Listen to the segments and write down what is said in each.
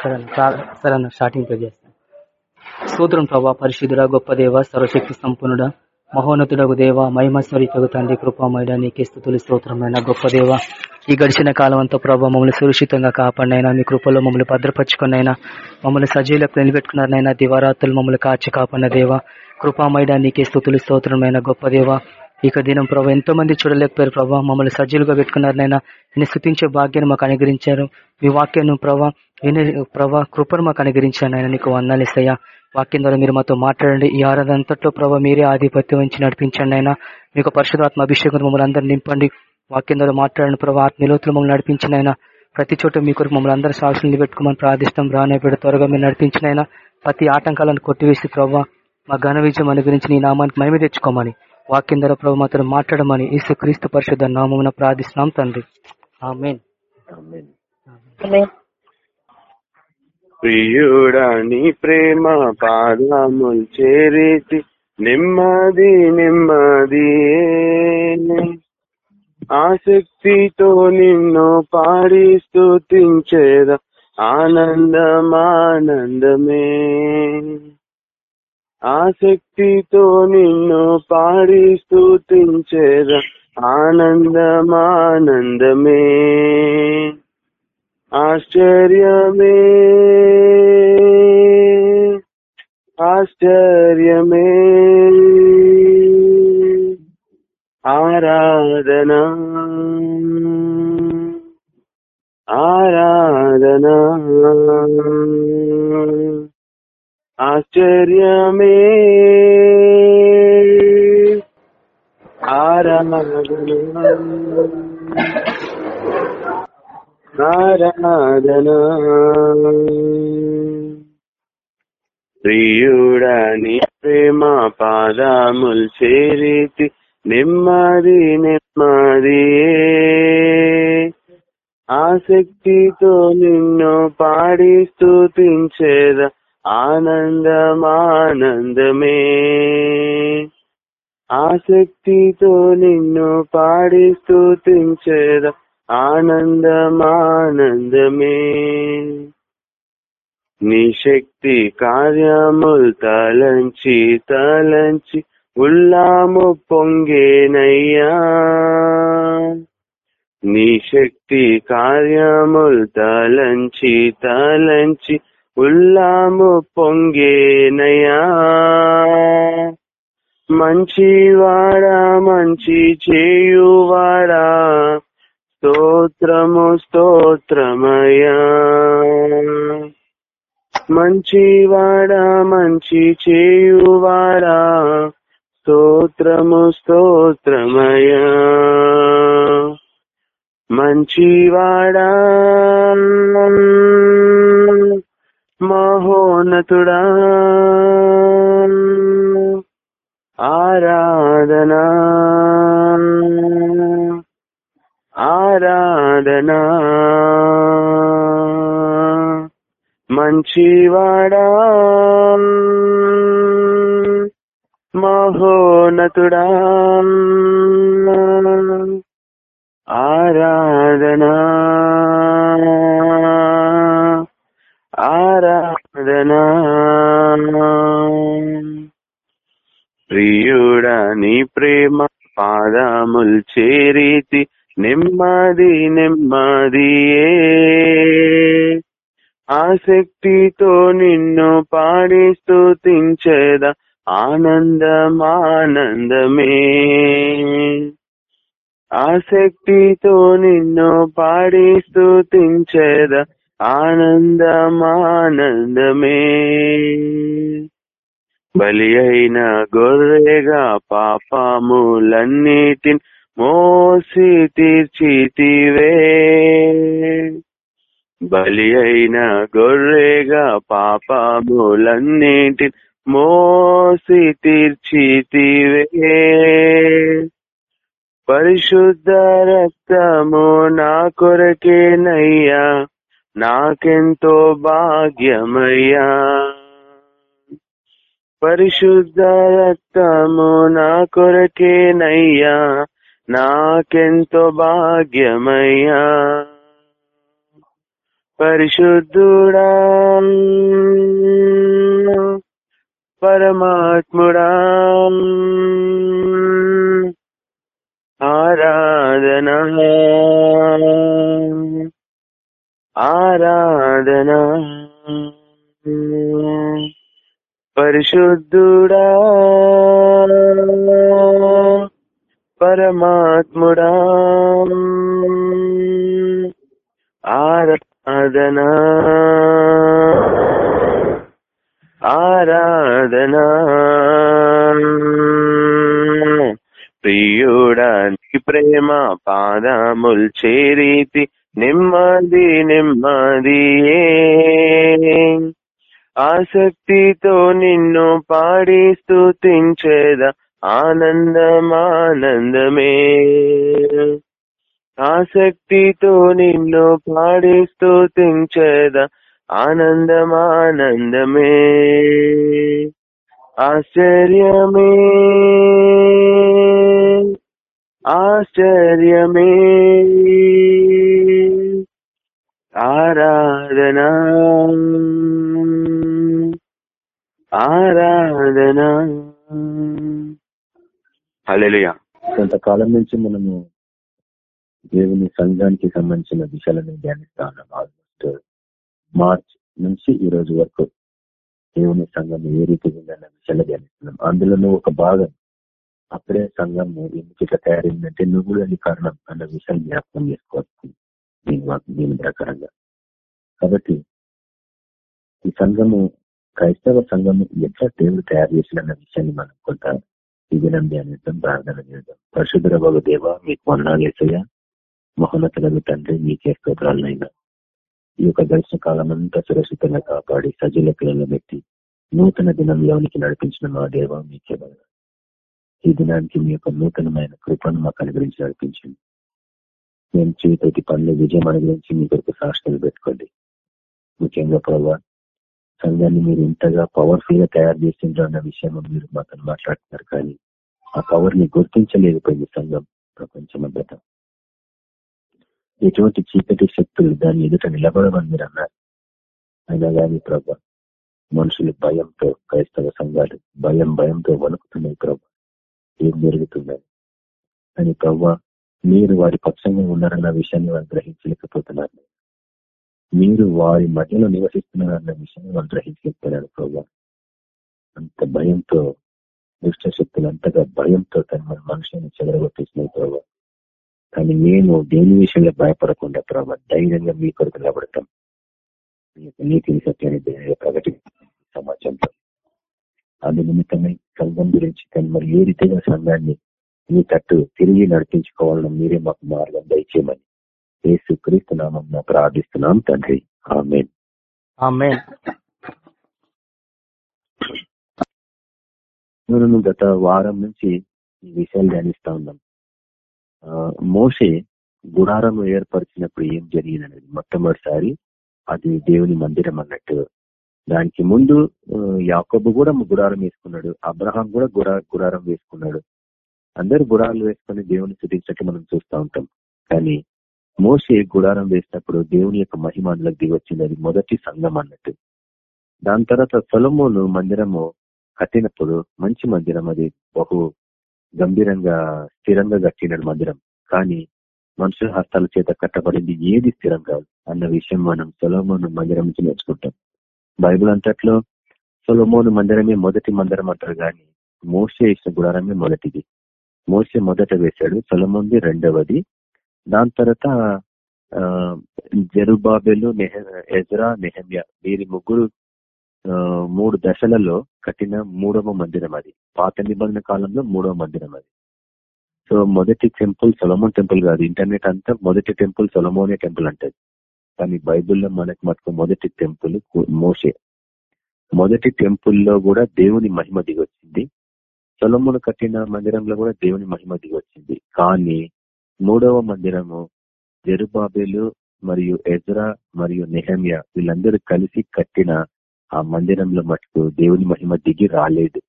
సరే సరే అన్న స్టార్టింగ్ పే చేస్తాను సూత్రం ప్రభా పరిశుద్ధుడ గొప్ప దేవ సర్వశక్తి సంపన్నుడ మహోన్నతుడకు దేవ మహిమస్వరీపగు తండ్రి కృపామయుడ నీకే స్థుతులు స్తోత్రమైన గొప్ప దేవ. ఈ గడిచిన కాలం అంతా ప్రభావ మమ్మల్ని సురక్షితంగా కాపాడినైనా మీ కృపలో మమ్మల్ని భద్రపరుచుకున్నైనా మమ్మల్ని సజీలకు నిలబెట్టుకున్నారనైనా దివారాత్రులు మమ్మల్ని కాచి కాపాడిన దేవ. కృపామయుడ నీకే స్థుతులు స్తోత్రమైన గొప్ప దేవ. ఇక దినం ప్రభావ ఎంతో మంది చూడలేకపోయారు ప్రభావ మమ్మల్ని సజ్జులుగా పెట్టుకున్నారు నైనా నేను స్థుతించే భాగ్యాన్ని మాకు అనుగ్రహించారు. మీ వాక్యాన్ని ప్రభా విని ప్రభా కృపను మాకు అనుగ్రహించాను ఆయన నీకు వందాలు ఇస్తాయా. వాక్యం ద్వారా మీరు మాతో మాట్లాడండి. ఈ ఆరాధన అంతట్లో ప్రభావ మీరే ఆధిపత్యం నుంచి నడిపించండి అయినా మీకు పరిశుధాత్మ అభిషేకం మమ్మల్ని అందరూ నింపండి. వాక్యం ద్వారా మాట్లాడండి ప్రభావ ఆత్మీలోతులు మమ్మల్ని నడిపించిన ప్రతి చోట మీ కొరకు మమ్మల్ని అందరూ సాక్షులు పెట్టుకోమని ప్రార్థిస్తాం. రానేపేట త్వరగా మీరు నడిపించిన అయినా ప్రతి ఆటంకాలను కొట్టివేసి ప్రభావ మా ఘన విజయం అనుగురించి నీ నామానికి మహిమ తెచ్చుకోమని వాక్యం ద్వారా ప్రభు మాతో మాట్లాడమని ఈసు క్రీస్తు పరిశుద్ధ నామమున ప్రార్థిస్తున్నాం తండ్రి. ఆమేన్. ప్రియుడా నీ ప్రేమ పాదముల్ చేరేటి నెమ్మది నెమ్మది ఆసక్తితో నిన్ను పాడి స్థుతించేద ఆనందమానందమే. ఆసక్తితో నిన్ను పాడి స్థుతించేద ఆనందమానందమే. ఆశ్చర్యమే. ఆశ్చర్యమే. ఆరాధన. ఆరాధన. ఆశ్చర్యమే. ఆరాధన ప్రియుడని ప్రేమ పాదముల్ చేరితి నెమ్మది నెమ్మది. ఆసక్తితో నిన్ను పాడి స్థుతించేదా ఆనందమానందమే. ఆసక్తితో నిన్ను పాడి స్థుతించేద ఆనందమానందమే. నీ శక్తి కార్యముల్ తలంచి తలంచి ఉల్లాము పొంగేనయ్యా. నీ శక్తి కార్యముల్ తలంచి తలంచి ఉల్లాము పొంగేనయ్యా. మంచివాడా మంచి చేయువాడా. స్తోత్రము స్తోత్రమయ్యా. మంచివాడా మంచి చేయువాడా. స్తోత్రము స్తోత్రమయ్యా. మంచివాడా. మహోన్నతుడా ఆరాధనా. ఆరాధనా. మంచివాడా. మహోన్నతుడా ఆరాధనా. ఆరాధనా ప్రియుడా నీ ప్రేమ పాదముల్ చేరితి నెమ్మది నెమ్మదియే ఆసక్తితో నిన్ను పాడి స్థుతించేద ఆనందమానందమే ఆసక్తితో నిన్ను పాడి స్థుతించేద ఆనందమానందమే. బలి అయిన గొర్రెగా పాపములన్నిటిని మోసి తీర్చితివే. బలి అయిన గొర్రెగా పాపములన్నిటిని మోసి తీర్చితివే. పరిశుద్ధ రక్తము నా కొరకేనయ్యా. నాకెంతో భాగ్యమయ్యా. పరిశుద్ధ రక్తము నా కొరకేనయ్యా. నాకెంతో భాగ్యమయ్యా. పరిశుద్ధుడా పరమాత్ముడా ఆరాధన. ఆరాధన. పరిశుద్ధుడా పరమాత్ముడా. ఆరాధన. ఆరాధన. ప్రియుడా ప్రేమ పాదముల్ చేరీతి. నెమ్మది నెమ్మదియే. ఆసక్తితో నిన్ను పాడి స్తుతించేద ఆనందమానందమే. ఆసక్తితో నిన్ను పాడి స్తుతించేద ఆనందమానందమే. ఆశ్చర్యమే. ఆశ్చర్యమే. ఆరాధన. ఆరాధన. హల్లెలూయా. కొంతకాలం నుంచి మనము దేవుని సంఘానికి సంబంధించిన విషయాలను ధ్యానిస్తా ఉన్నాం ఆల్మోస్ట్ మార్చ్ నుంచి ఈ రోజు వరకు దేవుని సంఘం ఏ రీతిగా ఉందన్న విషయాలు ధ్యానిస్తున్నాం. అందులోనూ ఒక భాగం అప్పుడే సంఘం ఎందుకు ఇట్లా తయారైందంటే నువ్వు కూడా అది కారణం అన్న విషయాన్ని జ్ఞాపకం చేసుకోవచ్చు దీని దీని ప్రకారంగా. కాబట్టి ఈ సంఘము క్రైస్తవ సంఘము ఎట్లా దేవుడు తయారు చేసిన విషయాన్ని మనం కొంత ఈ దినం ధ్యానిద్దాం ప్రార్థన చేద్దాం పరిశుద్ధ బాబు దేవ మీకు వందనాలు వేసయ్యా మహోన్నతులకు తండ్రి మీకే స్తోత్రాలనైనా. ఈ యొక్క దర్శన కాలం అంతా సురక్షితంగా కాపాడి సజీల పిల్లలు పెట్టి నూతన దినంలోనికి నడిపించిన మా దేవ మీకే బాగా ఈ దినానికి మీ యొక్క నూతనమైన కృపను మాకు అనుగ్రహించి నడిపించండి మేము చేతి పనులు విజయం అనుగ్రహించి మీ కొరకు సాక్షులు పెట్టుకోండి. ముఖ్యంగా ప్రభావ సంఘాన్ని మీరు ఇంతగా పవర్ఫుల్గా తయారు చేసిండ్రు అన్న విషయం మీరు మాతో మాట్లాడుతున్నారు కానీ ఆ పవర్ని గుర్తించలేకపోయింది సంఘం ప్రపంచం అంతటా ఎటువంటి చీకటి శక్తులు దాన్ని ఎదుట నిలబడమని మీరు అన్నారు. అయినా కానీ ప్రభా మనుషులు భయంతో క్రైస్తవ సంఘాలు భయం భయంతో వణుకుతున్నాయి ప్రభా. ఏం జరుగుతున్నాయి అని ప్రవ్వా మీరు వారి పక్షంగా ఉన్నారన్న విషయాన్ని వాళ్ళు గ్రహించలేకపోతున్నారు. మీరు వారి మధ్యలో నివసిస్తున్నారన్న విషయాన్ని వాళ్ళు గ్రహించలేకపోయాడు ప్రవ్వా. అంత భయంతో దుష్ట శక్తులు అంతగా భయంతో తన మన మనుషులను చెదరగొట్టేసినాయి ప్రభావ కానీ మేము దేని విషయంలో భయపడకుండా ప్రభావ ధైర్యంగా మీ కొరకు నిలబడతాం. మీ యొక్క నీతిని సత్యాన్ని ధైర్యంగా ప్రకటి సమాజంలో. అందు నిమిత్తమై సంఘం గురించి కానీ మరి ఏ రీతిగా సంఘాన్ని మీ తట్టు తిరిగి నడిపించుకోవాలని మీరే మాకు మార్గం దయచేయమని యేసు క్రీస్తు నామం ప్రార్థిస్తున్నాం తండ్రి. ఆమె మనం గత వారం నుంచి ఈ విషయాలు ధ్యానిస్తా ఉన్నాం. మోషే గుడారం ఏర్పరిచినప్పుడు ఏం జరిగిందనేది మొట్టమొదటిసారి అది దేవుని మందిరం అన్నట్టు దానికి ముందు యాకబు కూడా గుడారం వేసుకున్నాడు. అబ్రహాం కూడా గుడా గుడారం వేసుకున్నాడు. అందరు గుడారాలు వేసుకుని దేవుని స్థుతించినట్టు మనం చూస్తూ ఉంటాం. కానీ మోసే గుడారం వేసినప్పుడు దేవుని యొక్క మహిమ అందులోకి దిగొచ్చింది అది మొదటి సంఘం అన్నట్టు. దాని తర్వాత సొలమోను మందిరము కట్టినప్పుడు మంచి మందిరం అది బహు గంభీరంగా స్థిరంగా కట్టినాడు మందిరం. కానీ మనుషుల హస్తాల చేత కట్టబడింది ఏది స్థిరం కాదు అన్న విషయం మనం సొలమోను మందిరం నుంచి నేర్చుకుంటాం. బైబిల్ అంతట్లో సొలమోను మందిరమే మొదటి మందిరం అంటారు కానీ మోసే వేసిన గుడారమే మొదటిది. మోసే మొదట వేశాడు సొలమోన్ది రెండవది. దాని తర్వాత ఆ జెరుబాబెలు నెహ ఎజ్రా నెహమ్య వీరి ముగ్గురు మూడు దశలలో కట్టిన మూడవ మందిరం అది. పాత నిబంధన కాలంలో మూడవ మందిరం అది. సో మొదటి టెంపుల్ సొలమోన్ టెంపుల్ కాదు. ఇంటర్నెట్ అంతా మొదటి టెంపుల్ సొలమోనే టెంపుల్ అంటది. కానీ బైబిల్లో మనకు మటుకు మొదటి టెంపుల్ మోసే మొదటి టెంపుల్లో కూడా దేవుని మహిమ దిగొచ్చింది. సొలమును కట్టిన మందిరంలో కూడా దేవుని మహిమ దిగొచ్చింది. కానీ మూడవ మందిరము జెరుబాబేలు మరియు ఎజ్రా మరియు నెహమ్య వీళ్ళందరూ కలిసి కట్టిన ఆ మందిరంలో మటుకు దేవుని మహిమ దిగి రాలేదు.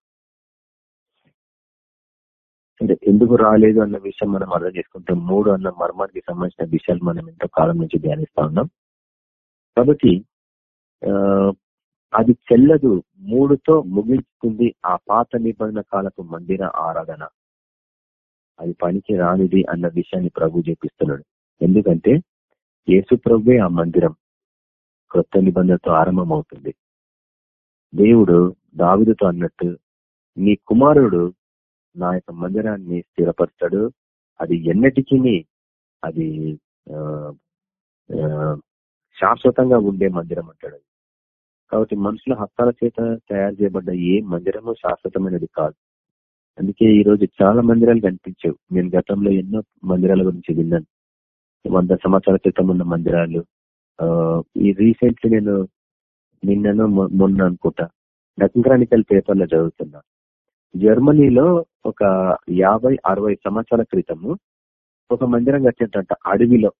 అంటే ఎందుకు రాలేదు అన్న విషయం మనం అర్థం చేసుకుంటాం. మూడు అన్న మర్మానికి సంబంధించిన విషయాలు మనం ఎంతో కాలం నుంచి ధ్యానిస్తా ఉన్నాం. కాబట్టి ఆ, అది చెల్లదు. మూడుతో ముగించుకుంది ఆ పాత నిబంధన కాలపు మందిర ఆరాధన. అది పనికి రానిది అన్న విషయాన్ని ప్రభు చూపిస్తున్నాడు. ఎందుకంటే యేసు ప్రభువే ఆ మందిరం. క్రొత్త నిబంధనతో ఆరంభమవుతుంది. దేవుడు దావిదుతో అన్నట్టు నీ కుమారుడు నా యొక్క మందిరాన్ని స్థిరపరుస్తాడు. అది ఎన్నటికీ అది ఆ, శాశ్వతంగా ఉండే మందిరం అంటాడు అది. కాబట్టి మనుషుల హస్తాల చేత తయారు చేయబడ్డ ఏ మందిరము శాశ్వతమైనది కాదు. అందుకే ఈ రోజు చాలా మందిరాలు కనిపించవు. నేను గతంలో ఎన్నో మందిరాల గురించి విన్నాను. వంద సంవత్సరాల క్రితం ఉన్న మందిరాలు. ఈ రీసెంట్లీ నేను నిన్నను మొ- మొన్న అనుకుంటా. డక్రానికల్ పేపర్లో చదువుతున్నా. జర్మనీలో ఒక యాభై అరవై సంవత్సరాల క్రితము ఒక మందిరం కట్టినట్ట అడవిలో.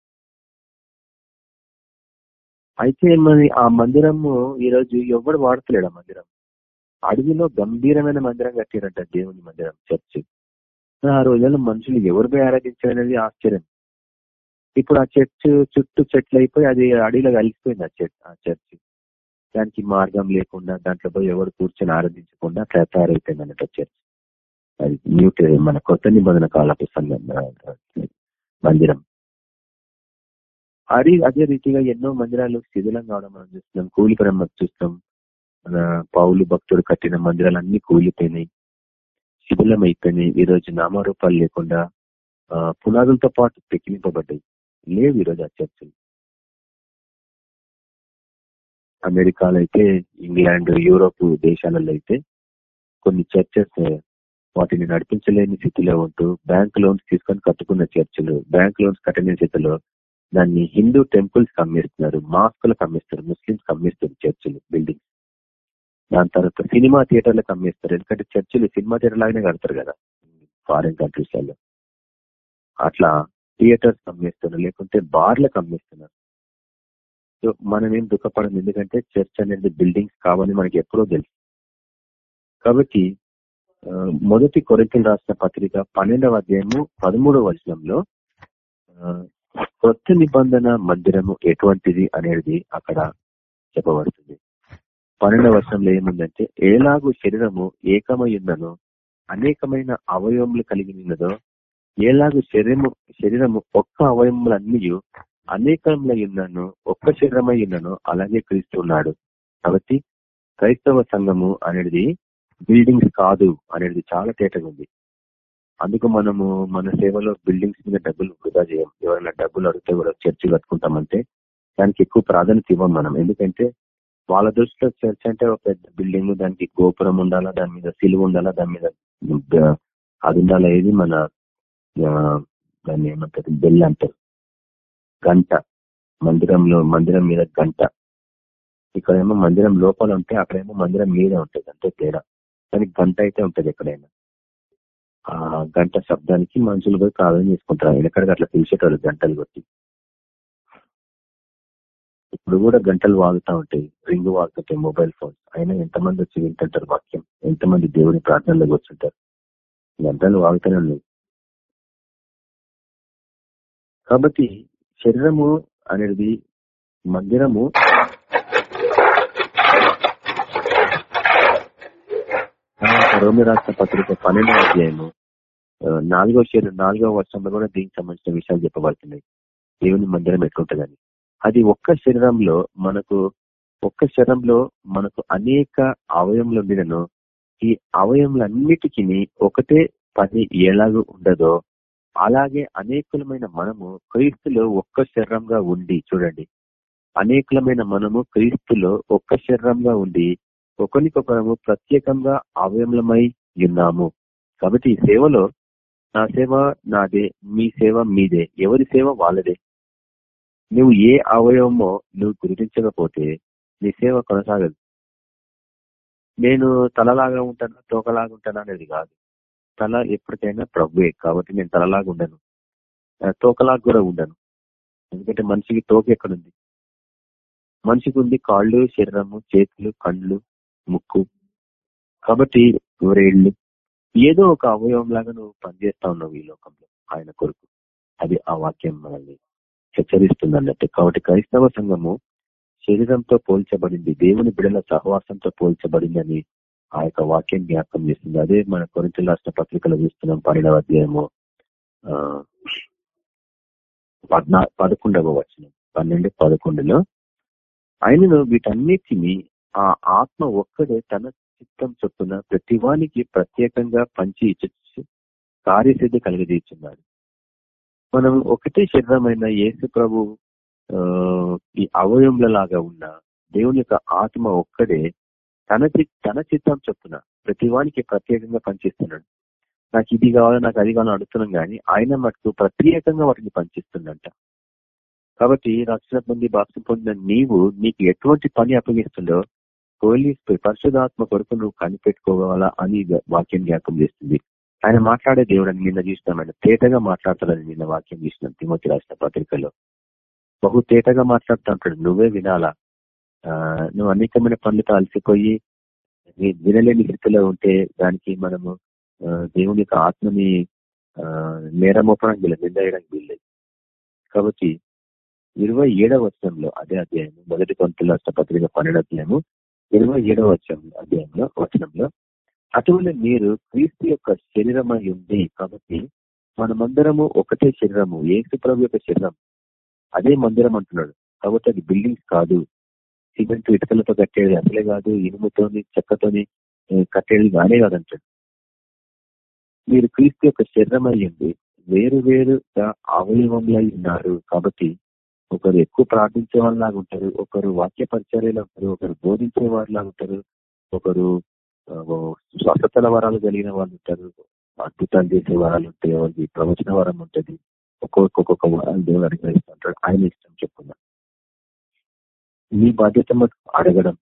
అయితే మరి ఆ మందిరము ఈ రోజు ఎవడు వాడతలేడు ఆ మందిరం. అడవిలో గంభీరమైన మందిరం కట్టారంట దేవుని మందిరం చర్చి. ఆ రోజుల్లో మనుషులు ఎవరు పోయి ఆరాధించారనేది ఆశ్చర్యం. ఇప్పుడు ఆ చర్చ్ చుట్టూ చెట్లు అయిపోయి అది అడవిలో కలిసిపోయింది ఆ చర్చ్ ఆ చర్చి. దానికి మార్గం లేకుండా దాంట్లో పోయి ఎవరు కూర్చొని ఆరాధించకుండా అట్లా తయారైపోయింది అన్నట్టు చర్చ్. అది న్యూ మన కొత్త నిబంధన కాలపు సంఘం, మందిరం. అది అదే రీతిగా ఎన్నో మందిరాలు శిథిలం కావడం మనం చూస్తున్నాం. కూలిపోవడం మనం చూస్తాం మన పౌలు భక్తుడు కట్టిన మందిరాలు అన్ని కూలిపోయినాయి. శిథిలం అయిపోయినాయి ఈ రోజు నామరూపాలు లేకుండా పునాదులతో పాటు పెకిలింపబడ్డాయి. లేవు ఈ రోజు ఆ చర్చలు. అమెరికాలో అయితే ఇంగ్లాండ్ యూరోప్ దేశాలలో అయితే కొన్ని చర్చెస్ వాటిని నడిపించలేని స్థితిలో ఉంటూ బ్యాంక్ లోన్స్ తీసుకొని కట్టుకున్న చర్చలు బ్యాంక్ లోన్స్ కట్టని స్థితిలో దాన్ని హిందూ టెంపుల్స్ కమ్మేస్తున్నారు మాస్కులకు అమ్మేస్తారు ముస్లింస్ కమ్మేస్తారు చర్చిలు బిల్డింగ్స్. దాని తర్వాత సినిమా థియేటర్లకు అమ్మేస్తారు ఎందుకంటే చర్చిలు సినిమా థియేటర్ లాగానే కడతారు కదా ఫారిన్ కంట్రీస్లలో అట్లా థియేటర్స్ అమ్మేస్తున్నారు లేకుంటే బార్లకు అమ్మేస్తున్నారు సో మనం ఏం దుఃఖపడం ఎందుకంటే చర్చ్ అనేది బిల్డింగ్స్ కావాలని మనకి ఎప్పుడో తెలుసు. కాబట్టి మొదటి కొరింతలు రాసిన పత్రిక పన్నెండవ అధ్యాయము పదమూడవ వచనంలో కొత్త నిబంధన మందిరము ఎటువంటిది అనేది అక్కడ చెప్పబడుతుంది. పన్నెండవ వర్షంలో ఏముందంటే ఏలాగు శరీరము ఏకమై ఉన్నదో అనేకమైన అవయవములు కలిగి ఉన్నదో ఏలాగు శరీరము శరీరము ఒక్క అవయములన్నీ అనేకములై ఉన్నాను ఒక్క శరీరమై ఉన్నాను అలాగే క్రీస్తు ఉన్నాడు. కాబట్టి క్రైస్తవ సంఘము అనేది బిల్డింగ్స్ కాదు అనేది చాలా తేటగా ఉంది. అందుకు మనము మన సేవలో బిల్డింగ్స్ మీద డబ్బులు వృధా చేయం. ఎవరైనా డబ్బులు అడిగితే కూడా చర్చి కట్టుకుంటామంటే దానికి ఎక్కువ ప్రాధాన్యత ఇవ్వం మనం. ఎందుకంటే వాళ్ళ దృష్టిలో చర్చ్ అంటే ఒక పెద్ద బిల్డింగ్ దానికి గోపురం ఉండాలా దాని మీద సిలువ ఉండాలా దాని మీద అది ఉండాలా ఏది మన ఆ, దాన్ని ఏమంటారు బెల్ అంటారు. గంట. మందిరంలో మందిరం మీద గంట. ఇక్కడేమో మందిరం లోపల ఉంటే అక్కడేమో మందిరం మీద ఉంటుంది అంతే తేడా. కానీ గంట అయితే ఉంటది ఎక్కడైనా. ఆ గంట శబ్దానికి మనుషులు పోయి ప్రార్థన చేసుకుంటారు. ఎక్కడికి అట్లా పిలిచేటోళ్ళు గంటలు కొట్టి ఇప్పుడు కూడా గంటలు వాగుతా ఉంటాయి రింగ్ వాగుతుంటాయి మొబైల్ ఫోన్ అయినా ఎంతమంది వచ్చి వింటుంటారు వాక్యం? ఎంతమంది దేవుని ప్రార్థనలో కూర్చుంటారు? గంటలు వాగుతూనే ఉన్నాయి కాబట్టి శరీరము అనేది మందిరము రోమి రాష్ట్ర పత్రిక పన్నెండవ అధ్యాయము నాలుగో శరీరం నాలుగో వర్షంలో కూడా దీనికి సంబంధించిన విషయాలు చెప్పబడుతున్నాయి. దేవుని మందిరం ఎట్లుంటుందని. అది ఒక్క శరీరంలో మనకు ఒక్క శరీరంలో మనకు అనేక అవయములు ఉండను ఈ అవయములన్నిటికీ ఒకటే పని ఎలాగూ ఉండదో అలాగే అనేకులమైన మనము క్రీస్తులో ఒక్క శరీరంగా ఉండి చూడండి. అనేకులమైన మనము క్రీస్తులో ఒక్క శరీరంగా ఉండి ఒకరికొకరము ప్రత్యేకంగా అవయములమై ఉన్నాము. కాబట్టి ఈ సేవలో నా సేవ నాదే మీ సేవ మీదే ఎవరి సేవ వాళ్ళదే. నువ్వు ఏ అవయవమో నువ్వు గుర్తించకపోతే నీ సేవ కొనసాగదు. నేను తలలాగా ఉంటానా తోకలాగా ఉంటానా అనేది కాదు. తల ఎప్పటికైనా ప్రభువే కాబట్టి నేను తలలాగా ఉండను. తోకలాగా కూడా ఉండను. ఎందుకంటే మనిషికి తోక ఎక్కడుంది? మనిషికి ఉంది కాళ్ళు శరీరము చేతులు కళ్ళు ముక్కు. కాబట్టి వేళ్ళు ఏదో ఒక అవయవం లాగా నువ్వు పనిచేస్తా ఉన్నావు ఈ లోకంలో ఆయన కొరకు. అది ఆ వాక్యం మనల్ని హెచ్చరిస్తుంది అన్నట్టు కాబట్టి క్రైస్తవ సంఘము శరీరంతో పోల్చబడింది దేవుని బిడల సహవాసంతో పోల్చబడిందని ఆ యొక్క వాక్యం జ్ఞాపకం చేస్తుంది. అదే మన కొరింతల రాష్ట్ర పత్రికలో చూస్తున్నాం పన్నెండవ అధ్యాయము పద్నా పదకొండవ వచనం పన్నెండు పదకొండులో. ఆయనను వీటన్నిటిని ఆ ఆత్మ ఒక్కడే తన చిత్తం చొప్పున ప్రతివానికి ప్రత్యేకంగా పంచి ఇచ్చి కార్యసిద్ధి కలిగజేస్తున్నాడు. మనం ఒకటే శరీరమైన యేసు ప్రభు ఈ అవయముల లాగా ఉన్న దేవుని యొక్క ఆత్మ ఒక్కడే తన తన చిత్తం చొప్పున ప్రతివానికి ప్రత్యేకంగా పనిచేస్తున్నాడు నాకు ఇది కావాలి నాకు అది కావాలని అడుగుతున్నాం కానీ ఆయన మటుకు ప్రత్యేకంగా వాటిని పనిచేస్తుందంట కాబట్టి రక్షణ పొంది బాప్సం పొందిన నీవు నీకు ఎటువంటి పని అప్పగిస్తుందో పోలీస్ పరిశుధాత్మ కొరకు నువ్వు కనిపెట్టుకోవాలా అని వాక్యం జ్ఞాపం చేస్తుంది. ఆయన మాట్లాడే దేవుడు అని నిన్న చూసినాం ఆయన తేటగా మాట్లాడతాడని నిన్న వాక్యం చూసినాం తిమోతి రాసిన పత్రికలో. బహు తేటగా మాట్లాడుతూ ఉంటాడు నువ్వే వినాలా? నువ్వు అనేకమైన పనులతో అలసిపోయి వినలేని స్థితిలో ఉంటే దానికి మనము దేవుని యొక్క ఆత్మని నేరమోపడానికి వీళ్ళ నిందయడానికి వీల్లేదు. కాబట్టి ఇరవై ఏడవ వచనంలో అదే అధ్యాయము మొదటి పంతుల పత్రిక పన్నెండు అధ్యాయము ఇరవై ఏడవ వచనం అధ్యాయంలో వచనంలో అటువంటి మీరు క్రీస్తు యొక్క శరీరమై ఉంది కాబట్టి మనమందరము ఒకటే శరీరము ఏసు ప్రభు యొక్క శరీరం అదే మందిరం అంటున్నాడు. కాబట్టి అది బిల్డింగ్స్ కాదు. సిమెంట్ ఇటుకలతో కట్టేది అసలే కాదు ఇనుముతోని చెక్కతోని కట్టేది కానే కాదంటాడు. మీరు క్రీస్తు యొక్క శరీరం అయ్యింది వేరు వేరుగా అవయవంలో ఉన్నారు కాబట్టి ఒకరు ఎక్కువ ప్రార్థించే వాళ్ళలాగా ఉంటారు ఒకరు వాక్య పరిచర్యలు ఉంటారు ఒకరు బోధించే వారిలాగా ఉంటారు ఒకరు స్వస్థతల వరాలు కలిగిన వాళ్ళు ఉంటారు అద్భుతాలు చేసే వరాలు ఉంటాయి వాళ్ళకి ప్రవచన వరం ఉంటుంది ఒక్కొక్క ఒక్కొక్క వరాలు దేవుడు అనుగ్రహిస్తుంటాడు. ఆయన ఇష్టం చెప్పుకున్నా మీ బాధ్యత అడగడం.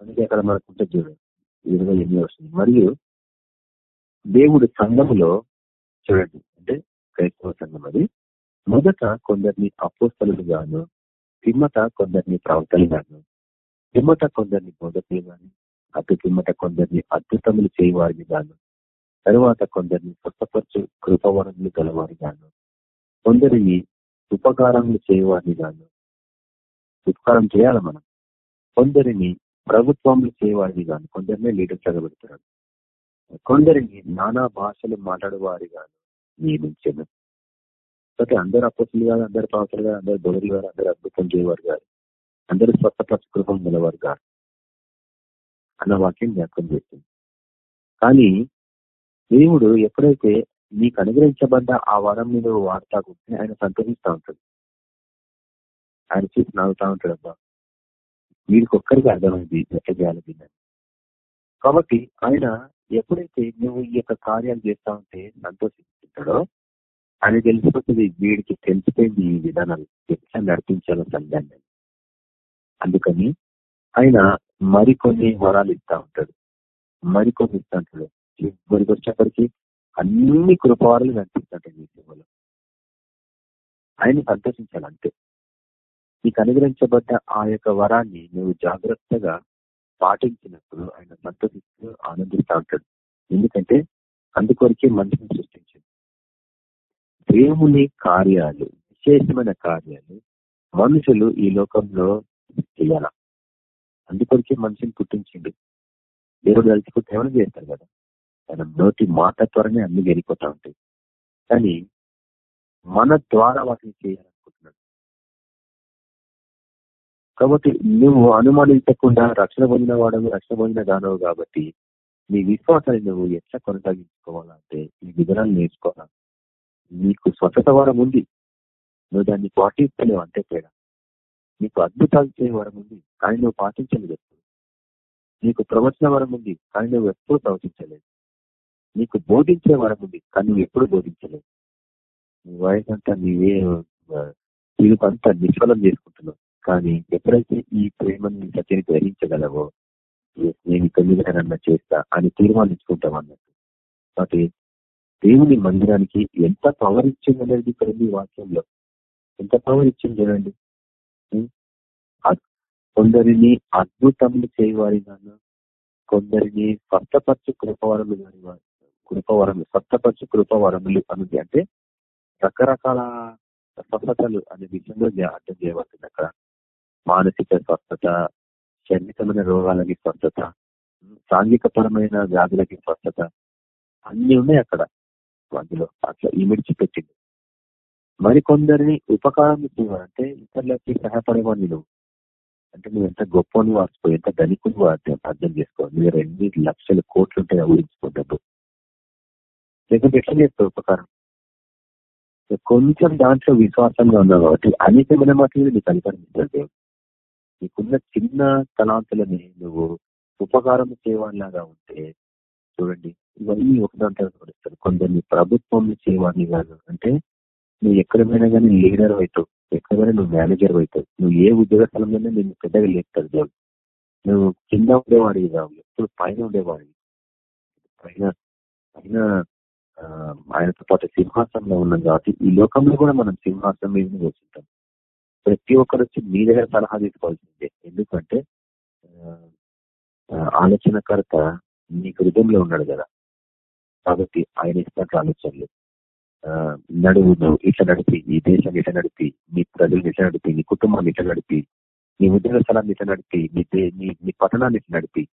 అందుకే అక్కడ మనకు ఉంటుంది చూడండి ఇరవై ఎనిమిది వస్తుంది మరియు దేవుడు సంఘములో చూడండి. అంటే క్రైస్తవ సంఘం అది. మొదట కొందరిని అపోస్తలు గాను పిమ్మట కొందరిని ప్రవక్తలు గాను పిమ్మట కొందరిని బోధకులు గాను అటు పిమ్మట కొందరిని అద్భుతములు చేయవారిని గాను తరువాత కొందరిని స్వస్థపరచు కృపవరములు గలవారి గాను కొందరిని ఉపకారములు చేయవారిని గాను ఉపకారం చేయాలి మనం? కొందరిని ప్రభుత్వములు చేయవారిని గాను కొందరినే లీడర్స్ పెడుతున్నాడు కొందరిని నానా భాషలు మాట్లాడేవారు గాను నియమించను కాబట్టి అందరు అప్పసులు కాదు అందరు పాపలు కాదు అందరు బొదలు కాదు అందరు అద్భుతం చేయవారు కాదు అందరూ స్వస్థపరచు కృపం గలవారు కాదు అన్న వాక్యం జ్ఞాపకం చేస్తుంది. కానీ దేవుడు ఎప్పుడైతే నీకు అనుగ్రహించబడ్డ ఆ వరం నువ్వు వాడతా ఉంటే ఆయన సంతోషిస్తూ ఉంటాడు. ఆయన చూసి నవ్వుతా ఉంటాడు అబ్బా! వీరికి ఒక్కరికి అర్థమైంది ఎట్లా చేయాలి దీన్ని కాబట్టి ఆయన ఎప్పుడైతే నువ్వు ఈ యొక్క కార్యాలు చేస్తా ఉంటే సంతోషిస్తుంటాడో అని తెలిసిపోతుంది. వీడికి తెలిసిపోయింది ఈ విధానాలు. ఎట్లా నడిపించాలో సంఘాన్ని అందుకని ఆయన మరికొన్ని వరాలు ఇస్తా ఉంటాడు. మరికొన్ని ఇస్తా ఉంటాడు. చివరికి వచ్చేప్పటికి అన్ని కృపవారాలు కనిపిస్తుంటాయి మీ సేవలో ఆయన సంతోషించాలి నీకు అనుగ్రహించబడ్డ ఆ యొక్క వరాన్ని నువ్వు జాగ్రత్తగా పాటించినప్పుడు ఆయన సంతోషిస్తూ ఆనందిస్తూ ఉంటాడు. ఎందుకంటే అందుకొరకే మనిషిని సృష్టించింది. దేవుని కార్యాలు విశేషమైన కార్యాలు మనుషులు ఈ లోకంలో చేయాల. అందుకొరకే మనిషిని పుట్టించింది దేవుడు కలిసిపోతే ఏమైనా చేస్తారు కదా? తన నోటి మాట త్వరనే అన్ని వెళ్ళిపోతా ఉంటాయి. కానీ మన ద్వారా వాటిని చేయాలి? కాబట్టి నువ్వు అనుమానించకుండా రక్షణ పొందిన వాడవు రక్షణ పొందిన దానవు కాబట్టి నీ విశ్వాసాన్ని నువ్వు ఎట్లా కొనసాగించుకోవాలంటే ఈ విధానాలు నేర్చుకోవాలా? నీకు స్వచ్ఛత వరం ఉంది. నువ్వు దాన్ని పాటించలేవు అంతే తేడా. నీకు అద్భుతాలు చేయ వరం ఉంది కానీ నువ్వు పాటించలేదు ఎప్పుడు. నీకు ప్రవచన వరం ఉంది కానీ నువ్వు ఎప్పుడు ప్రవచించలేదు. నీకు బోధించే వరం ఉంది కానీ నువ్వు ఎప్పుడు బోధించలేదు. నీ వయసు అంతా నీవే తీరుపు అంతా నిష్ఫలం చేసుకుంటున్నావు. కానీ ఎప్పుడైతే ఈ ప్రేమను సత్యని గ్రహించగలవో నేను తొమ్మిదిన్నర చేస్తా అని తీర్మానించుకుంటాం అన్నట్టు. కాబట్టి దేవుని మందిరానికి ఎంత పవర్ ఇచ్చింది అనేది ఇక్కడ వాక్యంలో. ఎంత పవర్ ఇచ్చింది చూడండి. అద్- కొందరిని అద్భుతములు చేయవారి గాను కొందరిని సప్తపరచు కృపవరములు కాని వారు కృపవరములు సప్తపరచు కృపవరములు అనేది. అంటే రకరకాల స్వస్థతలు అనే విషయంలో అర్థం చేయబడుతుంది అక్కడ. మానసిక స్వస్థత శారీరకమైన రోగాలకి స్వస్థత సాంఘిక పరమైన వ్యాధులకి స్వస్థత అన్ని ఉన్నాయి అక్కడ. అందులో అట్లా ఇమిడిచి పెట్టింది. మరికొందరిని ఉపకారం అంటే ఇతరులకి సహాయపడేవాడిని నువ్వు. అంటే నువ్వు ఎంత గొప్ప వార్చుకో ఎంత ధనికుని అర్థం అర్థం చేసుకో. నువ్వు ఎన్ని లక్షల కోట్లు ఉంటాయి ఊహించుకో డబ్బు. లేకపోతే ఎట్లా చేస్తావు ఉపకారం? కొంచెం దాంట్లో విశ్వాసంగా ఉన్నావు కాబట్టి అనేకమైన మాటలు నీకు అనుకరిస్తాడు దేవుడు. నీకున్న చిన్న తలాంతులని నువ్వు ఉపకారం చేయవాడిలాగా ఉంటే చూడండి ఇవన్నీ ఒకదాంతో గమనిస్తారు. కొందరిని ప్రభుత్వం చేయవాడిని కాదు. అంటే నువ్వు ఎక్కడమైనా కానీ లీడర్ అవుతావు. ఎక్కడైనా నువ్వు మేనేజర్ అవుతావు. నువ్వు ఏ ఉద్యోగ స్థలంలోనే నేను పెద్దగా లేపుతాడు దేవుడు నువ్వు కింద ఉండేవాడివి కావు. ఎప్పుడు పైన ఉండేవాడివి. పైన పైన ఆయనతో పాటు సింహాసనంలో ఉన్నాం కాబట్టి ఈ లోకంలో కూడా మనం సింహాసనం మీద కూర్చుంటాం. ప్రతి ఒక్కరు వచ్చి మీ దగ్గర సలహా తీసుకోవాల్సిందే. ఎందుకంటే ఆలోచనకర్త నీ హృదయంలో ఉన్నాడు కదా. కాబట్టి ఆయన ఇస్తున్నట్లు ఆలోచనలు. నడువు నువ్వు ఇట్లా నడిపి ఈ దేశాన్ని ఇట్లా నడిపి నీ ప్రజలు ఇట్లా నడిపి నీ కుటుంబాన్ని ఇట్లా నడిపి నీ ఉద్యోగ స్థలాన్ని ఇట్లా నడిపి నీ దే- నీ నీ పట్టణాన్ని ఇట్లా నడిపి.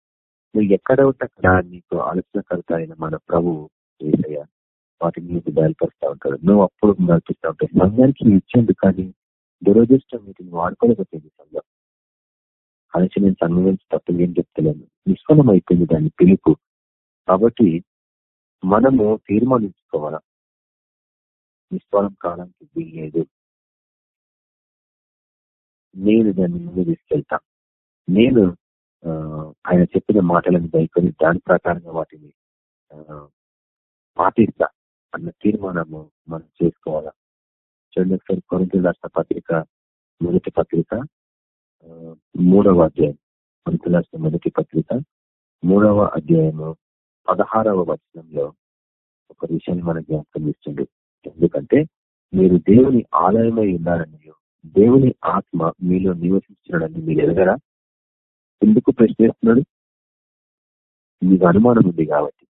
నువ్వు ఎక్కడ ఉంటే అక్కడ నీకు ఆలోచనకర్త అయిన మన ప్రభు ఏసయ్య వాటిని నీకు బయలుపరుస్తూ ఉంటాడు. నువ్వు అప్పుడు నడిపిస్తూ ఉంటావు. సంఘానికి ఇచ్చేందుకు కానీ దురదృష్టం వీటిని వాడుకోలేకపోయింది సంఘం. అనేసి నేను సంఘం గురించి తప్పులు ఏం చెప్తలేను. నిష్ఫలం అయిపోయింది దాని పిలుపు. కాబట్టి మనము తీర్మానించుకోవాలా? నిష్ఫలం కావడానికి వీల్లేదు. నేను దాన్ని ముందు తీసుకెళ్తా. నేను ఆయన చెప్పిన మాటలను దయకొని దాని ప్రకారంగా వాటిని పాటిస్తా అన్న తీర్మానము మనం చేసుకోవాలా? చూడండి ఒకసారి కొరింతలు రాష్ట్ర పత్రిక మొదటి పత్రిక మూడవ అధ్యాయం కొరింతలు రాష్ట్ర మొదటి పత్రిక మూడవ అధ్యాయము పదహారవ వచనంలో ఒక విషయాన్ని మనం జ్ఞాపకం ఇస్తుంది ఎందుకంటే మీరు దేవుని ఆలయమై ఉన్నారని దేవుని ఆత్మ మీలో నివసించడని మీరు ఎదగరా ఎందుకు ప్రశ్నిస్తున్నాడు? మీకు అనుమానం ఉంది కాబట్టి.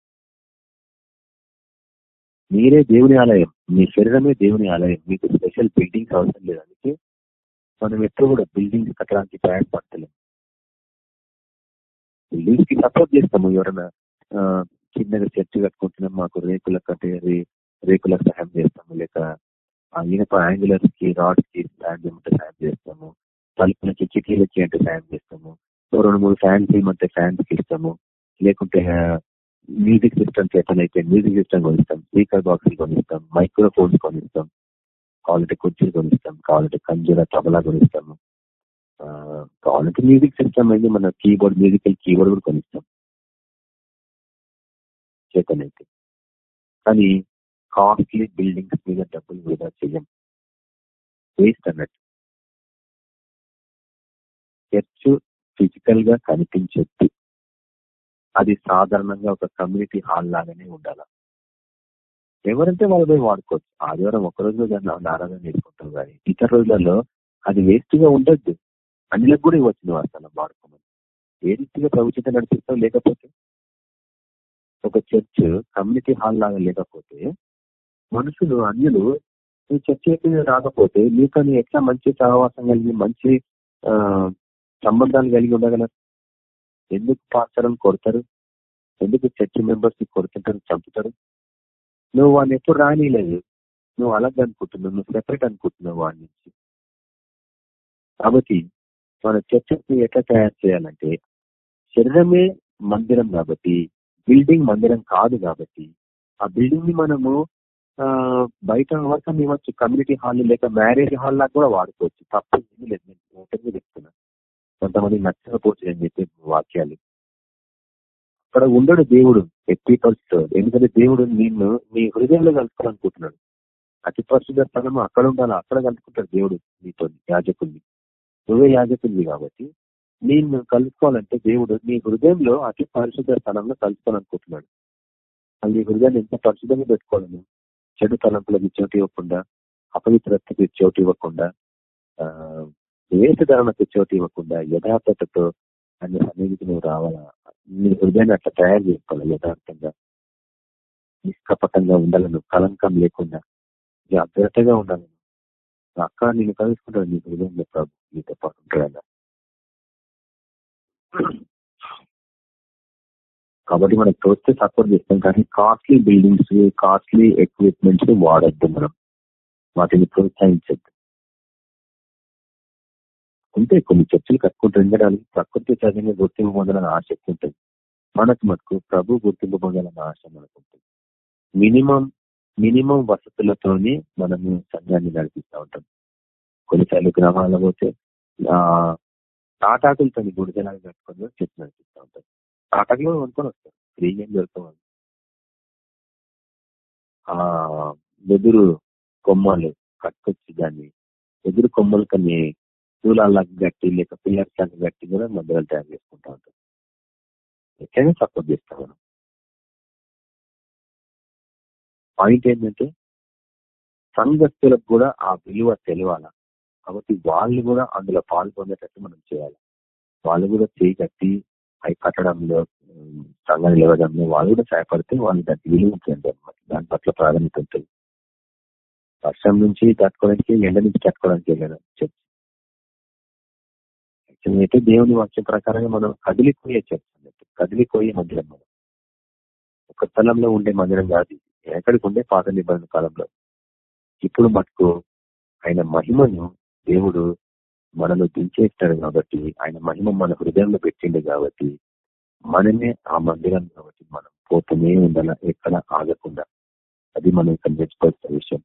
మీరే దేవుని ఆలయం. మీ శరీరమే దేవుని ఆలయం. మీకు స్పెషల్ బిల్డింగ్స్ అవసరం లేదు. అందుకే మనం ఎప్పుడు కూడా బిల్డింగ్స్ కట్టడానికి ప్రయాణపడతలేం బిల్డింగ్స్కి సపోర్ట్ చేస్తాము ఎవరైనా చిన్నగా చర్చి కట్టుకుంటున్నాం మాకు రేకుల కట్టే రే- రేకులకు సహాయం చేస్తాము. లేక ఇనప యాంగులర్స్కి రాడ్స్కి సాయం చేయమంటే సాయం చేస్తాము. తలుపులకి కిటికీలకి అంటే సాయం చేస్తాము. రెండు మూడు ఫ్యాన్స్ ఇవ్వమంటే ఫ్యాన్స్కి ఇస్తాము. లేకుంటే మ్యూజిక్ సిస్టమ్ చేతనైతే మ్యూజిక్ సిస్టమ్ కొనిస్తాం. స్పీకర్ బాక్స్ కొనిస్తాం. మైక్రోఫోన్స్ కొనిస్తాం. కావాలంటే కుర్చీలు కొనిస్తాం. కావాలంటే కంజూర తబలా కొనిస్తాము కావాలంటే మ్యూజిక్ సిస్టమ్ అయితే మన కీబోర్డ్ మ్యూజికల్ కీబోర్డ్ కూడా కొనిస్తాం. చేతనైతే. కానీ కాస్ట్లీ బిల్డింగ్స్ మీద డబ్బులు వృధా చేయం. వేస్ట్ అన్నట్టు. చర్చ్ ఫిజికల్గా కనిపించద్దు. అది సాధారణంగా ఒక కమ్యూనిటీ హాల్ లాగానే ఉండాల. ఎవరంటే వాళ్ళు పోయి వాడుకోవచ్చు. ఆదివారం ఒక రోజు దాన్ని ఆరాధన చేసుకుంటాం కానీ ఇతర రోజులలో అది వేస్ట్గా ఉండద్దు. అన్నిలకు కూడా ఇవ్వచ్చు నువ్వు అసలు వాడుకోమని. ఏ రీతిగా ప్రభుత్వం నడిపిస్తావు లేకపోతే? ఒక చర్చ్ కమ్యూనిటీ హాల్ లాగా లేకపోతే మనుషులు అన్యులు ఈ చర్చ రాకపోతే మీతో ఎట్లా మంచి సహవాసం కలిగి మంచి సంబంధాలు కలిగి ఉండగలరు? ఎందుకు పాత్రలను కొడతారు? ఎందుకు చర్చ్ మెంబర్స్ కొడుతుంటారు చంపుతారు? నువ్వు వాడిని ఎప్పుడు రానిలేదు నువ్వు అలాగే అనుకుంటున్నావు నువ్వు సెపరేట్ అనుకుంటున్నావు వాడి నుంచి. కాబట్టి మన చర్చని ఎట్లా తయారు చేయాలంటే శరీరమే మందిరం కాబట్టి బిల్డింగ్ మందిరం కాదు కాబట్టి ఆ బిల్డింగ్ని మనము బయట అవసరం ఇవ్వచ్చు. కమ్యూనిటీ హాల్ లేక మ్యారేజ్ హాల్ లాగా కూడా వాడుకోవచ్చు. తప్ప లేదు. నేను చెప్తున్నా. కొంతమంది నచ్చకపోవచ్చు అని చెప్పి వాక్యాలు. అక్కడ ఉండడు దేవుడు ఎట్టి పరిస్థితి ఎందుకంటే దేవుడు నిన్ను నీ హృదయంలో కలుపుకోవాలనుకుంటున్నాడు. అతి పరిశుద్ధ స్థలము అక్కడ ఉండాలి అక్కడ కలుపుకుంటాడు దేవుడు నీతో యాజకుల్ని నువ్వే యాజకుల్ని కాబట్టి నేను కలుసుకోవాలంటే దేవుడు నీ హృదయంలో అతి పరిశుద్ధ స్థలంలో కలుసుకోవాలనుకుంటున్నాడు అది నీ హృదయాన్ని ఎంత పరిశుద్ధంగా పెట్టుకోవాలను చెడు తలంపులకు చోటు ఇవ్వకుండా అపవిత్రతకి చోటు ఇవ్వకుండా వేషధారణకు చోటు ఇవ్వకుండా యథార్థతతో అన్ని సన్నిధికి నువ్వు రావాలా? నీ హృదయాన్ని అట్లా తయారు చేసుకోవాలి యథార్థంగా? నిష్కపటంగా ఉండాలను కలంకం లేకుండా జాగ్రత్తగా ఉండాలను. అక్క నేను కలుసుకుంటాను నీ హృదయంలో ప్రభు నీతో పాటు ఉంటాడన్న కాబట్టి మనం తోస్తే సపోర్ట్ చేస్తాం కానీ కాస్ట్లీ బిల్డింగ్స్ కాస్ట్లీ ఎక్విప్మెంట్స్ వాడద్దు మనం. వాటిని ప్రోత్సహించద్దు. ఉంటే కొన్ని చర్చలు కట్టుకుంటూ ఉండడానికి ప్రకృతి సహజంగా గుర్తింపు పొందాలని ఆసక్తి ఉంటుంది. మనకు మటుకు ప్రభు గుర్తింపు పొందాలన్న ఆశ మనకు ఉంటుంది. మినిమం మినిమం వసతులతోనే మనము సంఘాన్ని నడిపిస్తూ ఉంటాం. కొన్నిసార్లు గ్రామాల్లో పోతే ఆ తాటాకులతో గుడిజలాగా కట్టుకొని చర్చ నడిపిస్తూ ఉంటాం. తాటాకులు అనుకొని వస్తారు. ఫ్రీగా దొరకవాలి ఆ వెదురు కొమ్మలు కట్టుకొచ్చి దాన్ని ఎదురు కొమ్మలు కొన్ని స్థూలాలకు గట్టి లేక పిల్లర్స్ లాగా గట్టి కూడా మధ్యలో తయారు చేసుకుంటా ఉంటాం. ఎట్లయినా సపోర్ట్ చేస్తాం మనం. పాయింట్ ఏంటంటే సంఘస్థులకు కూడా ఆ విలువ తెలియాల? కాబట్టి వాళ్ళు కూడా అందులో పాల్గొనేటట్టు మనం చేయాలి. వాళ్ళు కూడా చేయి కట్టి అవి కట్టడంలో సంఘాన్ని లేవడంలో వాళ్ళు కూడా సహాయపడితే వాళ్ళు దానికి విలువ ఉంటుంది. అనమాట దాని పట్ల ప్రాధాన్యత ఉంటుంది. వర్షం నుంచి తట్టుకోవడానికి ఎండ నుంచి తట్టుకోవడానికి వెళ్ళాను చర్చ్ అయితే దేవుని వాక్యం ప్రకారంగా మనం కదిలిపోయే చర్చ అన్నట్టు కదిలిపోయే మందిరం మనం. ఒక స్థలంలో ఉండే మందిరం కాదు ఎక్కడికి ఉండే పాత నిబంధన కాలంలో. ఇప్పుడు మటుకు ఆయన మహిమను దేవుడు మనలో దించేస్తాడు కాబట్టి ఆయన మహిమ మన హృదయంలో పెట్టిండు కాబట్టి మనమే ఆ మందిరం కాబట్టి మనం పోతూనే ఉండాల ఎక్కడ ఆగకుండా. అది మనం ఇక్కడ నేర్చుకోవాల్సిన విషయం.